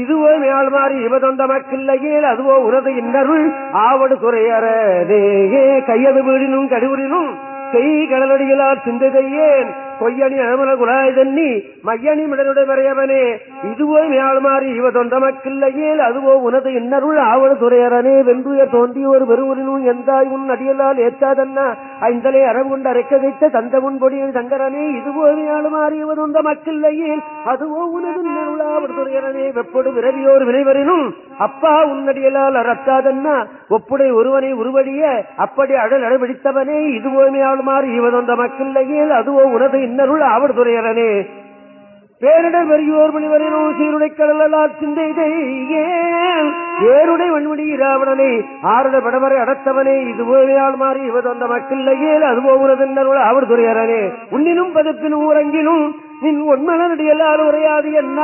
இதுவோ மேல்மாறி இவதொந்த மக்கில்லையேல் அதுவோ உனது இன்னருள் ஆவடு குறையறதேயே கையது வீடினும் கடிவுரினும் செய் கடலடிகளால் சிந்ததையேன் பொய்யணி அமல குலாய் தண்ணி மையணி மிடருடைய வரையவனே இதுவோ மேல்மாறி இவ தொண்டமக்கில்லையேல் அதுவோ உனது இன்னருள் ஆவடு துறையரனே. வென்றுய தோன்றி ஒரு வெறுவரினும் எந்தாய் உன் அடியலால் ஏற்றாதன்னா ஐந்தலை அரவுண்டு அரைக்க வைத்த தந்த உன் பொடியின் சங்கரனே. இதுவோ மேலுமாறி இவ தொண்டமக்கில்லையேல் அதுவோ உனது இன்னருள் ஆவடு துறையரனே. வெப்பொடு விரவியோர் வினைவரினும் அப்பா உன் உன்னடியலால் அறத்தாதன்னா ஒப்புடை ஒருவனை உருவடிய அப்படி அழல் அடைபிடித்தவனே இதுவோ மேலுமாறி இவ தொண்டமக்கில்லையேல் அதுவோ உனது இன்னருள் அவர் துறையரனே. பேரிடர் பெரியோர் மணிவரினும் சீருடை கடலால் சிந்தை ஏன் ஏருடை வன்முடி இராவணனை ஆருட படவரை அடத்தவனே இது ஓவையால் மாறி இவதொந்த அது அதுவோ உனதென்னருள் அவர் துறையரனே. உன்னினும் பதப்பினும் ஊரங்கினும் நின் எல்லாரும் உரையாது என்ன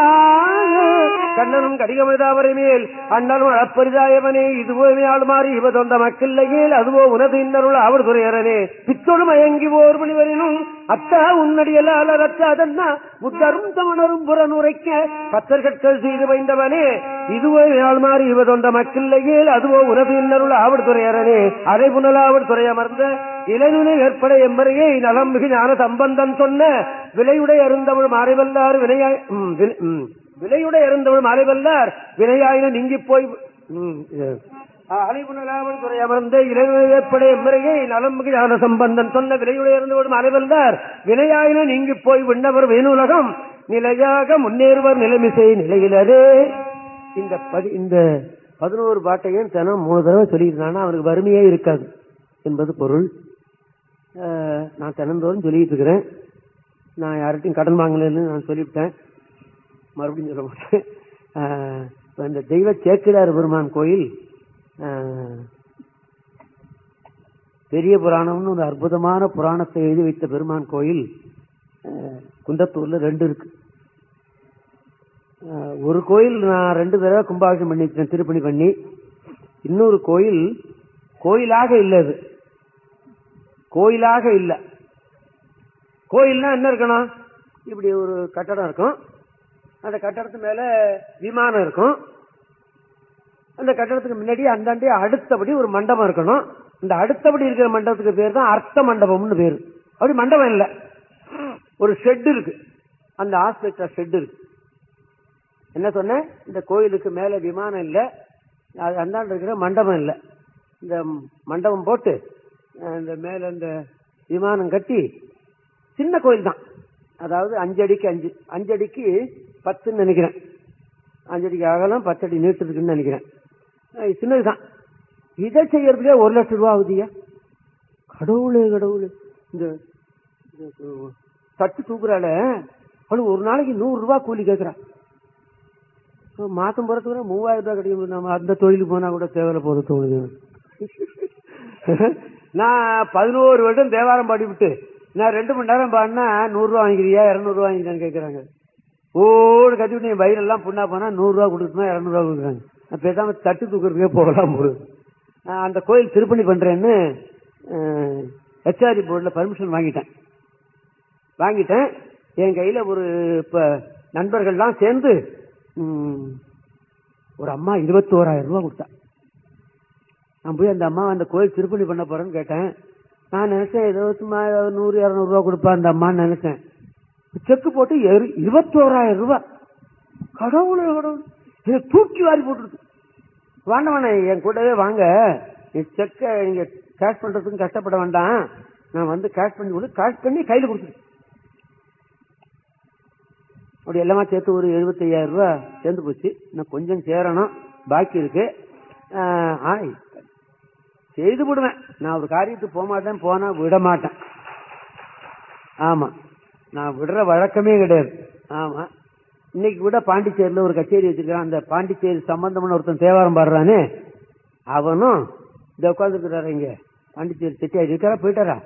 கண்ணனும் கடிகமதாவரை மேல் அண்ணனும் அளப்பரிதாயவனே இது ஆளுமாறு இவ தொந்த மக்கில்லையேல் அதுவோ உனது இன்னருள் அவர் துறையரனே. பித்தொடு மயங்கி ஓர் மணிவரினும் அத்தா உன்னடியல்லால் அறத்தாதன்னா முத்தரும் தமிழரும் புறனுரைக்க பத்தர்கட்கள் செய்து வைந்தவனே. இதுவோ நாள் இவ இவதொண்ட மக்கில்லையேல் அதுவோ உனது இன்னருள் ஆவடு துறையரனே. அதை புனலாவடு அமர்ந்த இளைஞனை ஏற்பட எம்மறையை நலம் மிகு ஞான சம்பந்தன் சொன்ன விலையுடைய அருந்தவள் மாறைவல்லார் வினையாய் விலையுடைய அருந்தவள் மாறைவல்லார் வினையாயின நீங்கி போய் ம், துறை அமர்ந்த இளைஞனை ஏற்பட எம்மறையை நலம் மிகு ஞான சம்பந்தன் சொன்ன விலையுடைய அருந்தமிழ் மாறைவல்லார் வினையாயின நீங்கி போய் விண்ணவர் வேணுலகம் நிலையாக முன்னேறுவர் நிலைமிசை நிலையிலரே. இந்த பதி இந்த பதினோரு பாட்டையும் தினம் மூணு தடவை சொல்லியிருந்தானா அவனுக்கு வறுமையே இருக்காது என்பது பொருள். நான் தினந்தோறும் சொல்லிட்டு இருக்கிறேன். நான் யார்கிட்டையும் கடன் வாங்கலன்னு நான் சொல்லிவிட்டேன். மறுபடியும் சொல்ல மாட்டேன். இந்த தெய்வ சேக்கிடார் பெருமான் கோயில் பெரிய புராணம்னு ஒரு அற்புதமான புராணத்தை எழுதி வைத்த பெருமான் கோயில் குந்தத்தூர்ல ரெண்டு இருக்கு. ஒரு கோயில் நான் ரெண்டு தடவை கும்பாபிஷம் பண்ணி திருப்பணி பண்ணி. இன்னொரு கோயில் கோயிலாக இல்லை அது. கோயிலாக இல்லை. கோயில்னா என்ன இருக்கணும்? இப்படி ஒரு கட்டடம் இருக்கும். அந்த கட்டடத்து மேல விமானம் இருக்கும். அந்த கட்டடத்துக்கு முன்னாடி அந்தாண்டே அடுத்தபடி ஒரு மண்டபம் இருக்கணும். இந்த அடுத்தபடி இருக்கிற மண்டபத்துக்கு பேர் தான் அர்த்த மண்டபம்னு பேரு. அப்படி மண்டபம் இல்லை. ஒரு ஷெட் இருக்கு. அந்த ஹாஸ்பிட்டல் ஷெட் இருக்கு. என்ன சொன்னேன்? இந்த கோயிலுக்கு மேல விமானம் இல்ல. அது இருக்கிற மண்டபம் இல்ல. இந்த மண்டபம் போட்டு இந்த மேல இந்த விமானம் கட்டி சின்ன கோயில் தான். அதாவது அஞ்சடிக்கு அஞ்சு அஞ்சடிக்கு பத்துன்னு நினைக்கிறேன். அஞ்சடிக்கு அகலம் பத்தடி அடி நினைக்கிறேன். சின்னதுதான் இதை செய்யறதுக்கே ஒரு லட்சம் ரூபா ஆகுதியா கடவுளு கடவுளு. இந்த இந்த தட்டு தூக்குறாள். அவளுக்கு ஒரு நாளைக்கு நூறு ரூபா கூலி கேட்கறான் மாசம் போறதுக்கு மூவாயிரம் ரூபாய் கிடைக்கும் நம்ம அந்த தொழிலுக்கு போனா கூட தேவையில்ல போது தோணுது. நான் பதினோரு வருடம் தேவாரம் பாடிவிட்டு நான் ரெண்டு மணி நேரம் பாடினா நூறுரூவா வாங்கிக்கிறியா இரநூறுவா வாங்கிக்கிறான்னு கேட்குறாங்க. ஓடு கட்டிவிட்டு என் வயிறெல்லாம் புண்ணா போனா நூறுரூவா கொடுக்கணும் இரநூறுவா கொடுக்குறாங்க. நான் பேசாம தட்டு தூக்குறதுக்கே போகலாம் போகுது அந்த கோயில் திருப்பணி பண்றேன்னு ஹெச்ஆர்டி போர்டில் பர்மிஷன் வாங்கிட்டேன். வாங்கிட்டேன். என் கையில் ஒரு இப்போ நண்பர்கள்லாம் சேர்ந்து ஒரு அம்மா இருபத்தோராயிரம் ரூபா கொடுத்தா. நான் போய் அந்த அம்மா அந்த கோயில் திருப்பணி பண்ண போறேன்னு கேட்டேன். நான் நினைச்சேன் ஏதோ சும்மா நூறு இரநூறு ரூபா கொடுப்பா அந்த அம்மான்னு நினைச்சேன். செக்கு போட்டு இருபத்தோராயிரம் ரூபாய் கடவுள் கடவுள். இதை தூக்கி வாரி போட்டுருக்கு. வேண்டாம் வேணாம் என் கூடவே வாங்க. செக்கை நீங்க கேஷ் பண்றதுக்கு கஷ்டப்பட வேண்டாம். நான் வந்து கேஷ் பண்ணி கொடு கேஷ் பண்ணி கையில் கொடுத்துரு அப்படி எல்லாமே சேர்த்து ஒரு 75000 ரூபாய் சேர்ந்து போச்சு. இன்னும் கொஞ்சம் சேரணும். பாக்கி இருக்கு. செய்து விடுவேன் நான் ஒரு காரியத்துக்கு போக மாட்டேன் போனா விட மாட்டேன் ஆமா. நான் விடுற வழக்கமே கிடையாது. ஆமா. இன்னைக்கு கூட பாண்டிச்சேரியில ஒரு கச்சேரி வச்சிருக்கான் அந்த பாண்டிச்சேரி சம்பந்தம்னு ஒருத்தன் தேவாரம் பாடுறானே. அவனும் இந்த உட்காந்துருக்கிறாரு இங்க. பாண்டிச்சேரி செட்டியார் இருக்காரா? போயிட்டாரா?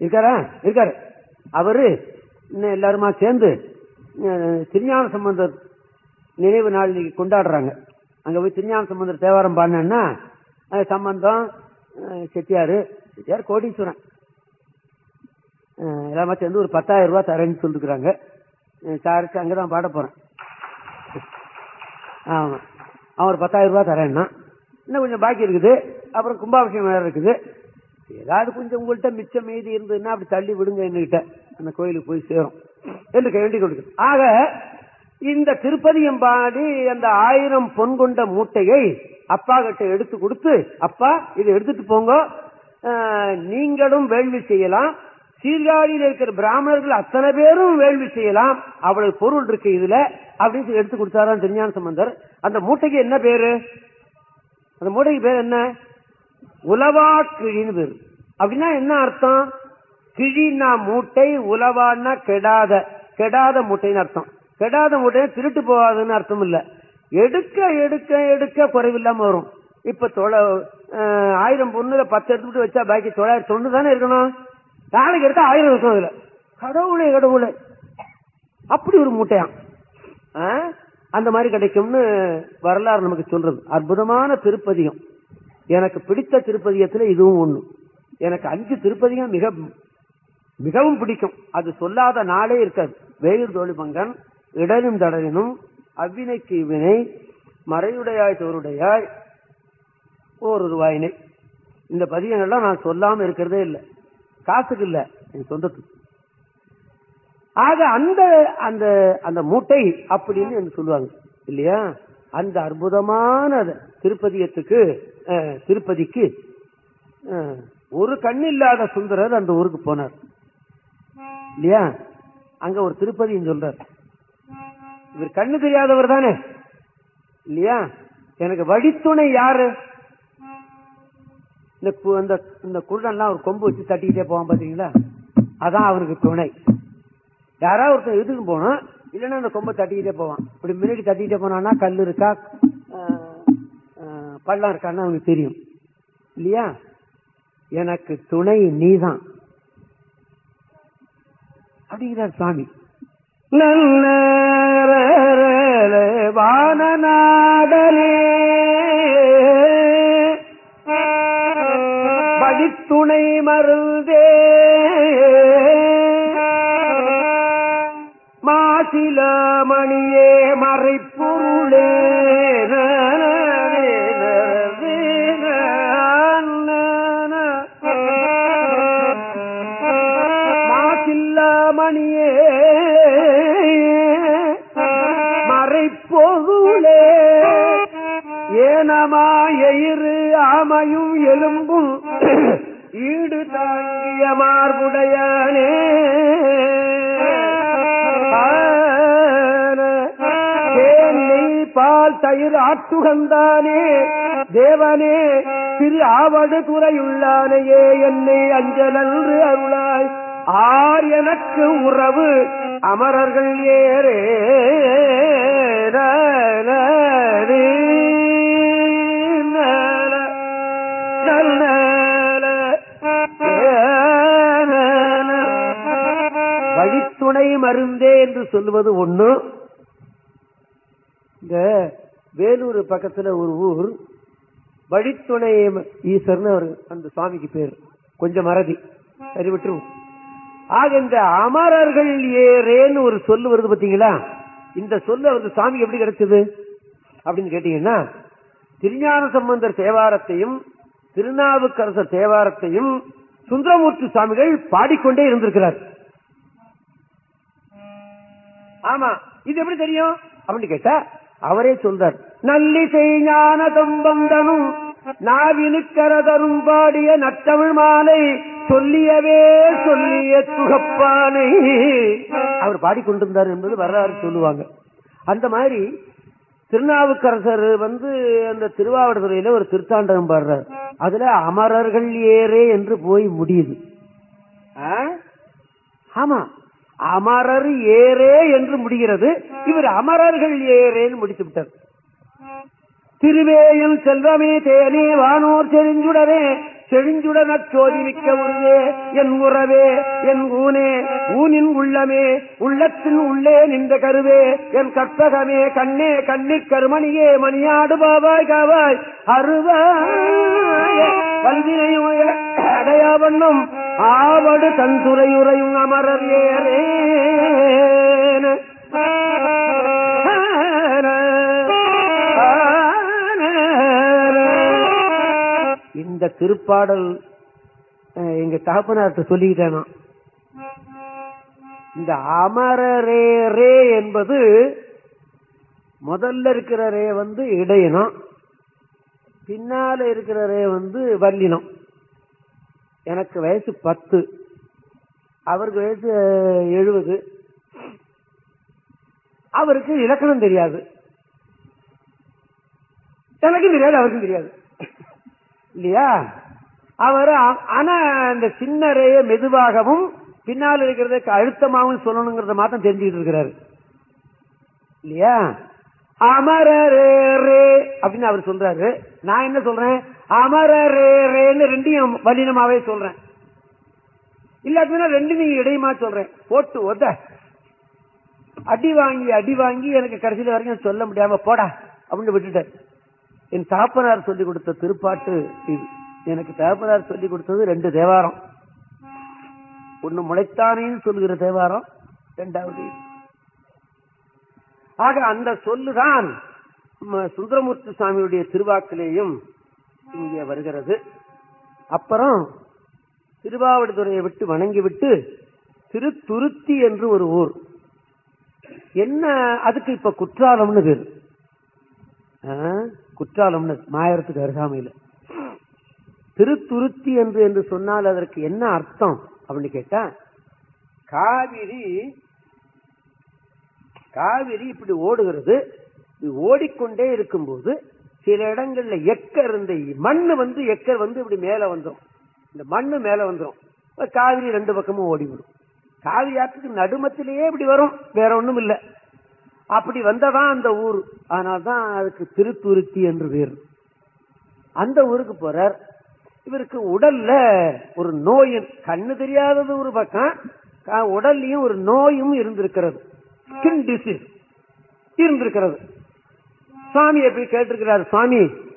இருக்காரா? இருக்காரு. அவரு இன்னும் எல்லாருமா சேர்ந்து திருஞான சம்பந்தர் நினைவு நாள் இன்னைக்கு கொண்டாடுறாங்க. அங்க போய் திருஞான சம்பந்தர் தேவாரம் பாடினா சம்பந்தம் செட்டியார் செட்டியாரு. செட்டியார் கோடீஸ்வரன். எல்லாமே சேர்ந்து ஒரு பத்தாயிரம் ரூபாய் தரேன்னு சொல்லிருக்கிறாங்க. சாருக்கு அங்கதான் பாட போறேன். ஆமா. அவன் ஒரு பத்தாயிரம் ரூபாய் தரேன்னா இன்னும் கொஞ்சம் பாக்கி இருக்குது. அப்புறம் கும்பாபிஷேகம் வேற இருக்குது. ஏதாவது கொஞ்சம் உங்கள்கிட்ட மிச்சம் மீதி இருந்ததுன்னா அப்படி தள்ளி விடுங்க என்கிட்ட அந்த கோயிலுக்கு போய் சேரும். என்று வேண்டி கொடுக்குது ஆக இந்த திருப்பதியம் பாடி அந்த ஆயிரம் பொன் கொண்ட மூட்டையை அப்பா கிட்ட எடுத்து கொடுத்து அப்பா இதை எடுத்துட்டு போங்க. நீங்களும் வேள்வி செய்யலாம். சீர்காழியில் இருக்கிற பிராமணர்கள் அத்தனை பேரும் வேள்வி செய்யலாம். அவ்வளவு பொருள் இருக்கு இதுல. அப்படின்னு சொல்லி எடுத்து கொடுத்தாராம் திருஞான சம்பந்தர். அந்த மூட்டைக்கு என்ன பேரு? அந்த மூட்டைக்கு பேர் என்ன? உலவா கிழின்னு பேரு அப்படின்னா என்ன அர்த்தம்? கிழினா மூட்டை உலவான்னா கெடாத. கெடாத மூட்டைன்னு அர்த்தம். கெடாத மூட்டை திருட்டு போகாதுன்னு அர்த்தம் இல்ல. எடுக்க எடுக்க எடுக்க குறைவில்லாம வரும். இப்ப தொலை ஆயிரம் பொண்ணுல பத்து எடுத்துட்டு வச்சா பாக்கி தொள்ளாயிரத்தி தொண்ணூறு தானே இருக்கணும்? நாளைக்கு எடுத்தா ஆயிரம் இருக்கும் அதுல. கடவுளே கடவுளே. அப்படி ஒரு மூட்டையாம். ஆ? அந்த மாதிரி கிடைக்கும்னு வரலாறு நமக்கு சொல்றது. அற்புதமான திருப்பதிகம். எனக்கு பிடித்த திருப்பதிகத்துல இதுவும் ஒண்ணு. எனக்கு அஞ்சு திருப்பதிகம் மிக மிகவும் பிடிக்கும். அது சொல்லாத நாளே இருக்காது. வேயூர் தோழி பங்கன் இடலும் தடலினும் அவ்வினைக்கு இவ்வினை மறையுடையாய் தோருடையாய் ஒரு ரூபாயினை இந்த பதியங்கள்லாம் நான் சொல்லாம இருக்கிறதே இல்லை. காசுக்கு இல்லை என் சொந்தத்துக்கு. ஆக அந்த அந்த அந்த மூட்டை அப்படின்னு என்று சொல்லுவாங்க. இல்லையா? அந்த அற்புதமான திருப்பதியத்துக்கு திருப்பதிக்கு ஒரு கண்ணு இல்லாத சுந்தரர் அந்த ஊருக்கு போனார். இல்லையா? அங்க ஒரு திருப்பதின்னு சொல்றார். இவர் கண்ணு தெரியாதவர் தானே? இல்லையா? எனக்கு வழித்துணை யாரு? இந்த இந்த குருடன்லாம் ஒரு கொம்பு வச்சு தட்டிக்கிட்டே போவான் பாத்தீங்களா? அதான் அவருக்கு துணை. யாராவது ஒருத்தன் எதுக்கு போனோம் இல்லைன்னா அந்த கொம்பை தட்டிக்கிட்டே போவான். இப்படி முன்னாடி தட்டிக்கிட்டே போனான்னா கல் இருக்கா? பள்ளம் இருக்கான்னு அவனுக்கு தெரியும். இல்லையா? எனக்கு துணை நீதான். அப்படிங்கிறார் சுவாமி. நல்ல வானநாதனே. வழித்துணை மருந்தே. மாசில மணியே மறைப்பொருளே எயிறு ஆமையும் எலும்பும் ஈடு தாங்கிய மார்புடையானே. பால் தயிர் ஆட்டுகந்தானே. தேவனே திரு ஆவடு துறையுள்ளானையே என்னை அஞ்சலன்று அருளாய். ஆர் எனக்கு உறவு அமரர்கள் ஏறே. வழித்துணை மருந்தே என்று சொல்லுவது ஒண்ணு. இந்த வேலூர் பக்கத்துல ஒரு ஊர். வழித்துணை ஈஸ்வர்னு ஒரு அந்த சுவாமிக்கு பேர். கொஞ்சம் மறதி. சரி விட்டுருவோம். ஆக இந்த அமரர்கள் ஏறேன்னு ஒரு சொல்லு வருது பாத்தீங்களா? இந்த சொல்லு அவருக்கு சாமி எப்படி கிடைச்சது? அப்படின்னு கேட்டீங்கன்னா திருஞான சம்பந்தர் தேவாரத்தையும் திருநாவுக்கரசர் தேவாரத்தையும் சுந்தரமூர்த்தி சுவாமிகள் பாடிக்கொண்டே இருந்திருக்கிறார். ஆமா இது எப்படி தெரியும்? அப்படின்னு கேட்டா அவரே சொல்றார். நல்லிசை ஞான தம்பந்தனும் நாவினுக்கரதரும் பாடிய நத்தமிழ் மாலை சொல்லியவே சொல்லிய துகப்பானை அவர் பாடிக்கொண்டிருந்தார் என்பது வரலாறு சொல்லுவாங்க. அந்த மாதிரி திருநாவுக்கரசர் வந்து அந்த திருவாவடுதுறையில ஒரு திருத்தாண்டகம் பாடுறார். அதுல அமரர்கள் ஏறே என்று போய் முடியுது. ஆமா. அமரர் ஏறே என்று முடிகிறது. இவர் அமரர்கள் ஏறேன்னு முடித்து விட்டார். திருவேயும் செல்வமே தேனே வானோர் செழிஞ்சுடரே செழிஞ்சுடன சோதி மிக்க உருவே என் உறவே என் ஊனே ஊனின் உள்ளமே உள்ளத்தின் உள்ளே நின்ற கருவே என் கற்பகமே கண்ணே கண்ணிற் கருமணியே மணியாடு பாவாய் காவாய் அருவாய. வந்தினையுய அடையாவண்ணம் ஆவடு தந்துரையுறையும் அமரர் ஏறேன. இந்த திருப்பாடல் எங்க தகப்பனார்ட்ட சொல்லிக்கிட்டேனா. இந்த அமரரே ரே என்பது முதல்ல இருக்கிற ரே வந்து இடையினம் பின்னால இருக்கிற ரே வந்து வல்லினம் எனக்கு வயசு பத்து. அவருக்கு வயசு எழுபது அவருக்கு இலக்கணம் தெரியாது. எனக்கும் தெரியாது அவருக்கும் தெரியாது. இல்லையா? அவர் ஆனா இந்த சின்னரைய மெதுவாகவும் பின்னால் இருக்கிறத அழுத்தமாகவும் சொல்லணுங்கிறத மாத்திரம் தெரிஞ்சுக்கிட்டு இருக்கிறாரு. இல்லையா? அமர ரே அப்படின்னு அவர் சொல்றாரு. நான் என்ன சொல்றேன்? அமர ரேன்னு ரெண்டையும் வலினமாவே சொல்றேன். இல்லாட்டினா ரெண்டு நீங்க இடையுமா சொல்றேன். போட்டு ஒத. அடி வாங்கி அடி வாங்கி எனக்கு கடைசியில் வரைக்கும் சொல்ல முடியாம போடா அப்படின்னு விட்டுட்டேன் என் தாப்பனார் சொல்லிக் கொடுத்த திருப்பாட்டு இது. எனக்கு தாப்பனார் சொல்லிக் கொடுத்தது ரெண்டு தேவாரம். ஒன்னு முளைத்தானேன்னு சொல்லுகிற தேவாரம் இரண்டாவது ஆக அந்த சொல்லுதான் சுந்தரமூர்த்தி சுவாமியுடைய திருவாக்கிலேயும் இங்கே வருகிறது. அப்புறம் திருவாவடுதுறையை விட்டு வணங்கிவிட்டு திருத்துருத்தி என்று ஒரு ஊர். என்ன அதுக்கு இப்ப குற்றாலம்னு பேரு. குற்றாலம்னு மாயறத்துக்கு அருகாமையில். திருத்துருத்தி என்று என்று சொன்னால் அதற்கு என்ன அர்த்தம் அப்படின்னு கேட்டா காவிரி காவிரி இப்படி ஓடுகிறது. ஓடிக்கொண்டே இருக்கும்போது சில இடங்கள்ல எக்கர் இந்த மண்ணு வந்து எக்கர் வந்து இப்படி மேல வந்துடும் இந்த மண்ணு மேல வந்துரும். காவிரி ரெண்டு பக்கமும் ஓடி வரும் காவிரி ஆற்றுக்கு நடுமத்திலேயே இப்படி வரும். வேற ஒண்ணும் இல்ல. அப்படி வந்ததான் அந்த ஊர். அதனால்தான் அதுக்கு திருத்துருத்தி என்று பேர். அந்த ஊருக்கு போறார். இவருக்கு உடல்ல ஒரு நோய் கண்ணு தெரியாதது ஒரு பக்கம் உடல்லையும் ஒரு நோயும் இருந்திருக்கிறது. ஸ்கின் டிசீஸ் இருந்திருக்கிறது. சாமி எப்படி கேட்டிருக்கிறார் சுவாமி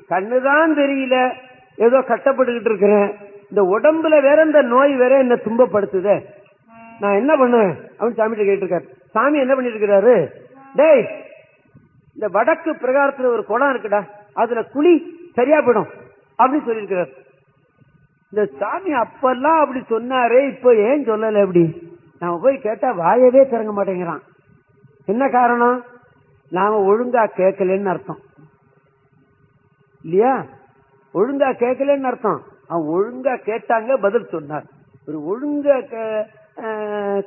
கண்ணுதான் தெரியல. ஏதோ கட்டப்பட்டுக்கிட்டு இருக்கிறேன். இந்த உடம்புல வேற இந்த நோய் வேற என்ன துன்பப்படுத்துதே? நான் என்ன பண்ணுவேன்? அப்படின்னு சாமிகிட்ட கேட்டிருக்காரு. சாமி என்ன பண்ணிட்டு இருக்கிறாரு? டேய் இந்த வடக்கு பிரகாரத்துல ஒரு குளம் இருக்குடா அதுல குழி சரியா போயிடும் அப்படின்னு சொல்லியிருக்கிறார். இந்த சாமி அப்பெல்லாம் அப்படி சொன்னாரே இப்ப ஏன் சொல்லல அப்படி? நாம போய் கேட்டா வாயவே திறங்க மாட்டேங்கிறான். என்ன காரணம்? நாம ஒழுங்கா கேட்கலன்னு அர்த்தம். இல்லையா? ஒழுங்கா கேட்கலன்னு அர்த்தம். அவன் ஒழுங்கா கேட்டாங்க பதில் சொன்னார். ஒரு ஒழுங்கா கே-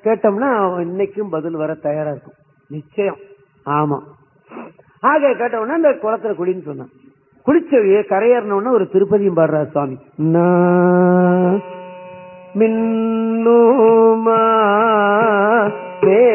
கேட்டோம்னா அவன் இன்னைக்கும் பதில் வர தயாரா இருக்கும். நிச்சயம். ஆமா. ஆக கேட்டவுடனே அந்த குளத்துல குடின்னு சொன்னான். குளிச்சவையே கரையேறினவுடனே ஒரு திருப்பதியும் பாடுறார் சுவாமி. மின்னுமா மின்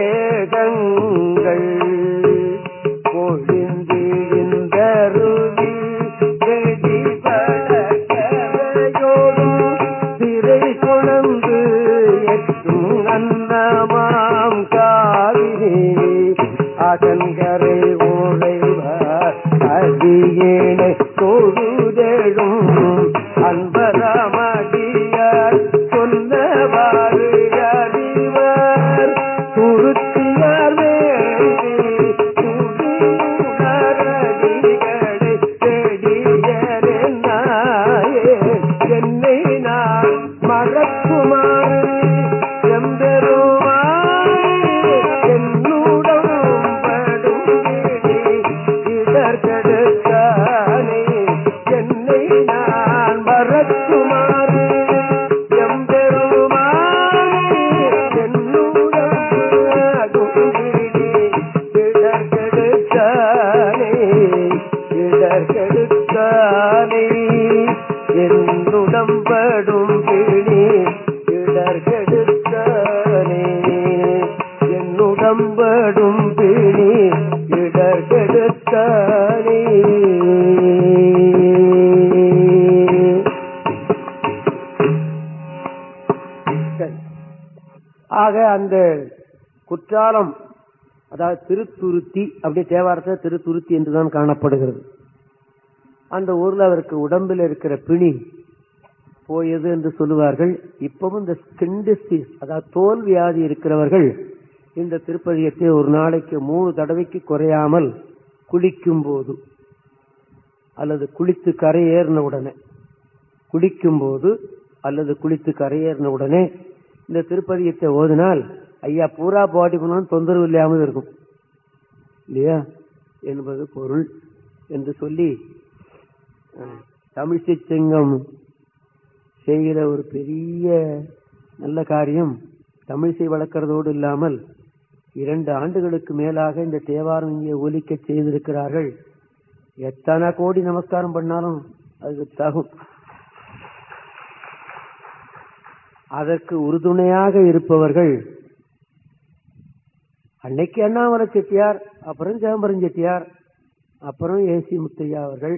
காலம் அதாவது திருத்துருத்தி அப்படியே தேவாரத்தில் திருத்துருத்தி என்றுதான் காணப்படுகிறது. அந்த ஊர்ல அவருக்கு உடம்பில் இருக்கிற பிணி போயது என்று சொல்லுவார்கள். இப்பவும் இந்த ஸ்கின் டிசீஸ் அதாவது தோல் வியாதி இருக்கிறவர்கள் இந்த திருப்பதியத்தை ஒரு நாளைக்கு மூணு தடவைக்கு குறையாமல் குளிக்கும் போது அல்லது குளித்து கரையேறின உடனே குளிக்கும் போது அல்லது குளித்து கரையேறின உடனே இந்த திருப்பதியத்தை ஓதினால் ஐயா பூரா பாடி போனாலும் தொந்தரவு இல்லாமல் இருக்கும். இல்லையா? என்பது பொருள் என்று சொல்லி அஹ், தமிழிசை செய்கிற ஒரு பெரிய நல்ல காரியம் தமிழிசை வளர்க்கறதோடு இல்லாமல் இரண்டு ஆண்டுகளுக்கு மேலாக இந்த தேவாரம் இங்கே ஒலிக்க செய்திருக்கிறார்கள். எத்தனை கோடி நமஸ்காரம் பண்ணாலும் அதுக்கு தகும். அதற்கு உறுதுணையாக இருப்பவர்கள் அன்னைக்கு அண்ணாமலை செட்டியார் அப்புறம் சிதம்பரம் செட்டியார் அப்புறம் ஏசி முத்தையா அவர்கள்.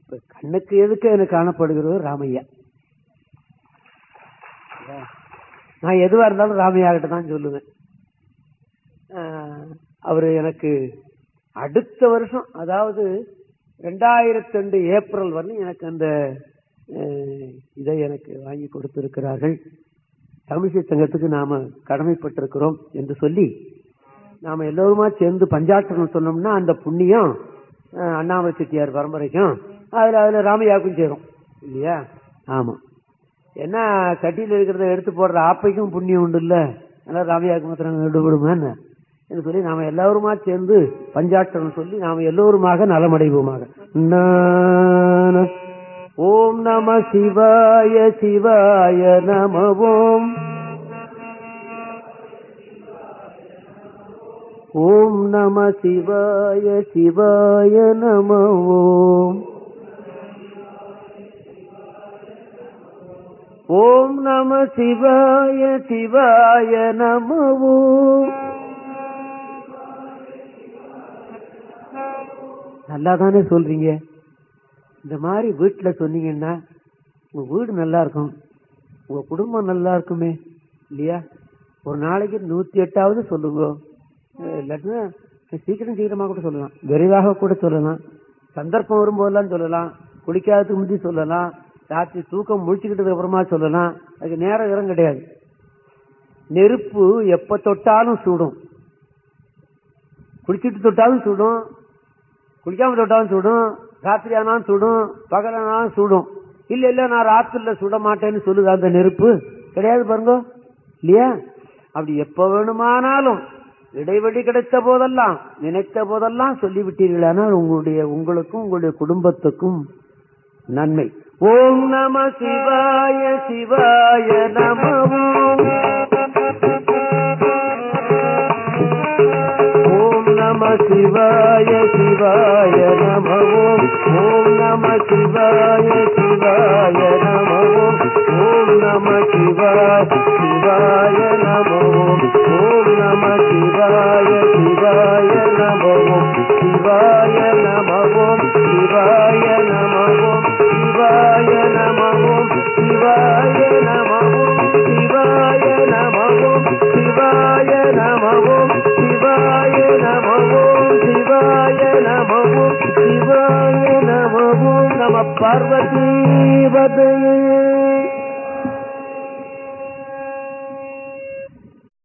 இப்ப கண்ணுக்கு எதுக்கு எனக்கு காணப்படுகிறது ராமையா. நான் எதுவா இருந்தாலும் ராமையா கிட்ட தான் சொல்லுவேன். அவர் அவரு எனக்கு அடுத்த வருஷம் அதாவது ரெண்டாயிரத்தி ரெண்டு ஏப்ரல் வரையும் எனக்கு அந்த இதை எனக்கு வாங்கி கொடுத்திருக்கிறார்கள். தமிழிசை சங்கத்துக்கு நாம கடமைப்பட்டிருக்கிறோம் என்று சொல்லி நாம எல்லோருமா சேர்ந்து பஞ்சாட்சரம் சொன்னோம்னா அந்த புண்ணியம் அண்ணாமலை செட்டியார் பரம்பரைக்கும் அதுல அதுல ராமையாவுக்கும் சேரும். இல்லையா? ஆமா. என்ன கட்டியில் இருக்கிறத எடுத்து போடுற ஆப்பைக்கும் புண்ணியம் உண்டு இல்ல அதனால ராமையாவுக்கு மாத்திரம் விடுபடுமா என்று சொல்லி நாம எல்லாருமா சேர்ந்து பஞ்சாட்சரம் சொல்லி நாம எல்லோருமாக நலமடைவோமாக. ஓம் நம சிவாய சிவாய நம ஓம் நம சிவாய சிவாய நம ஓம். ஓம் நம சிவாய சிவாய நம ஓம். நல்லா தானே சொல்றீங்க? இந்த மாதிரி வீட்டுல சொன்னீங்கன்னா உங்க வீடு நல்லா இருக்கும் உங்க குடும்பம் நல்லா இருக்குமே இல்லையா? ஒரு நாளைக்கு நூத்தி எட்டாவது சொல்லுங்க. இல்லாட்டினா சீக்கிரம் சீக்கிரமா கூட சொல்லலாம். விரைவாக கூட சொல்லலாம். சந்தர்ப்பம் வரும்போதெல்லாம் சொல்லலாம். குளிக்காததுக்கு முந்தி சொல்லலாம். ராத்திரி தூக்கம் முடிச்சுக்கிட்டதுக்கு அப்புறமா சொல்லலாம். அதுக்கு நேரம் இடம் கிடையாது. நெருப்பு எப்ப தொட்டாலும் சுடும். குளிச்சுட்டு தொட்டாலும் சுடும். குளிக்காம தொட்டாலும் சுடும். ராத்திரி ஆனாலும் சுடும். பகலானாலும் சுடும். இல்ல இல்ல நான் ராத்திரில சுட மாட்டேன்னு சொல்லுது அந்த நெருப்பு. கிடையாது பாருங்க. இல்லையா? அப்படி எப்ப வேணுமானாலும். இடைவெளி கிடைத்த போதெல்லாம் நினைத்த போதெல்லாம் சொல்லிவிட்டீர்களானால் உங்களுடைய உங்களுக்கும் உங்களுடைய குடும்பத்துக்கும் நன்மை. ஓம் நம சிவாய சிவாய நம ஓம் நம சிவாய சிவாய நம ஓம் நம சிவாய சிவாய நம ஓம் நம சிவாய ஓம் நம சிவாய சிவாய நமவோம். சிவாய நமவோம் சிவாய நமவோம். சிவாய நமவோம் சிவாய நமவோம். சிவாய நமவோம் சிவாய நமவோம். சிவாய நமவோம் சிவாய சிவாய நம பார்வதி பதையே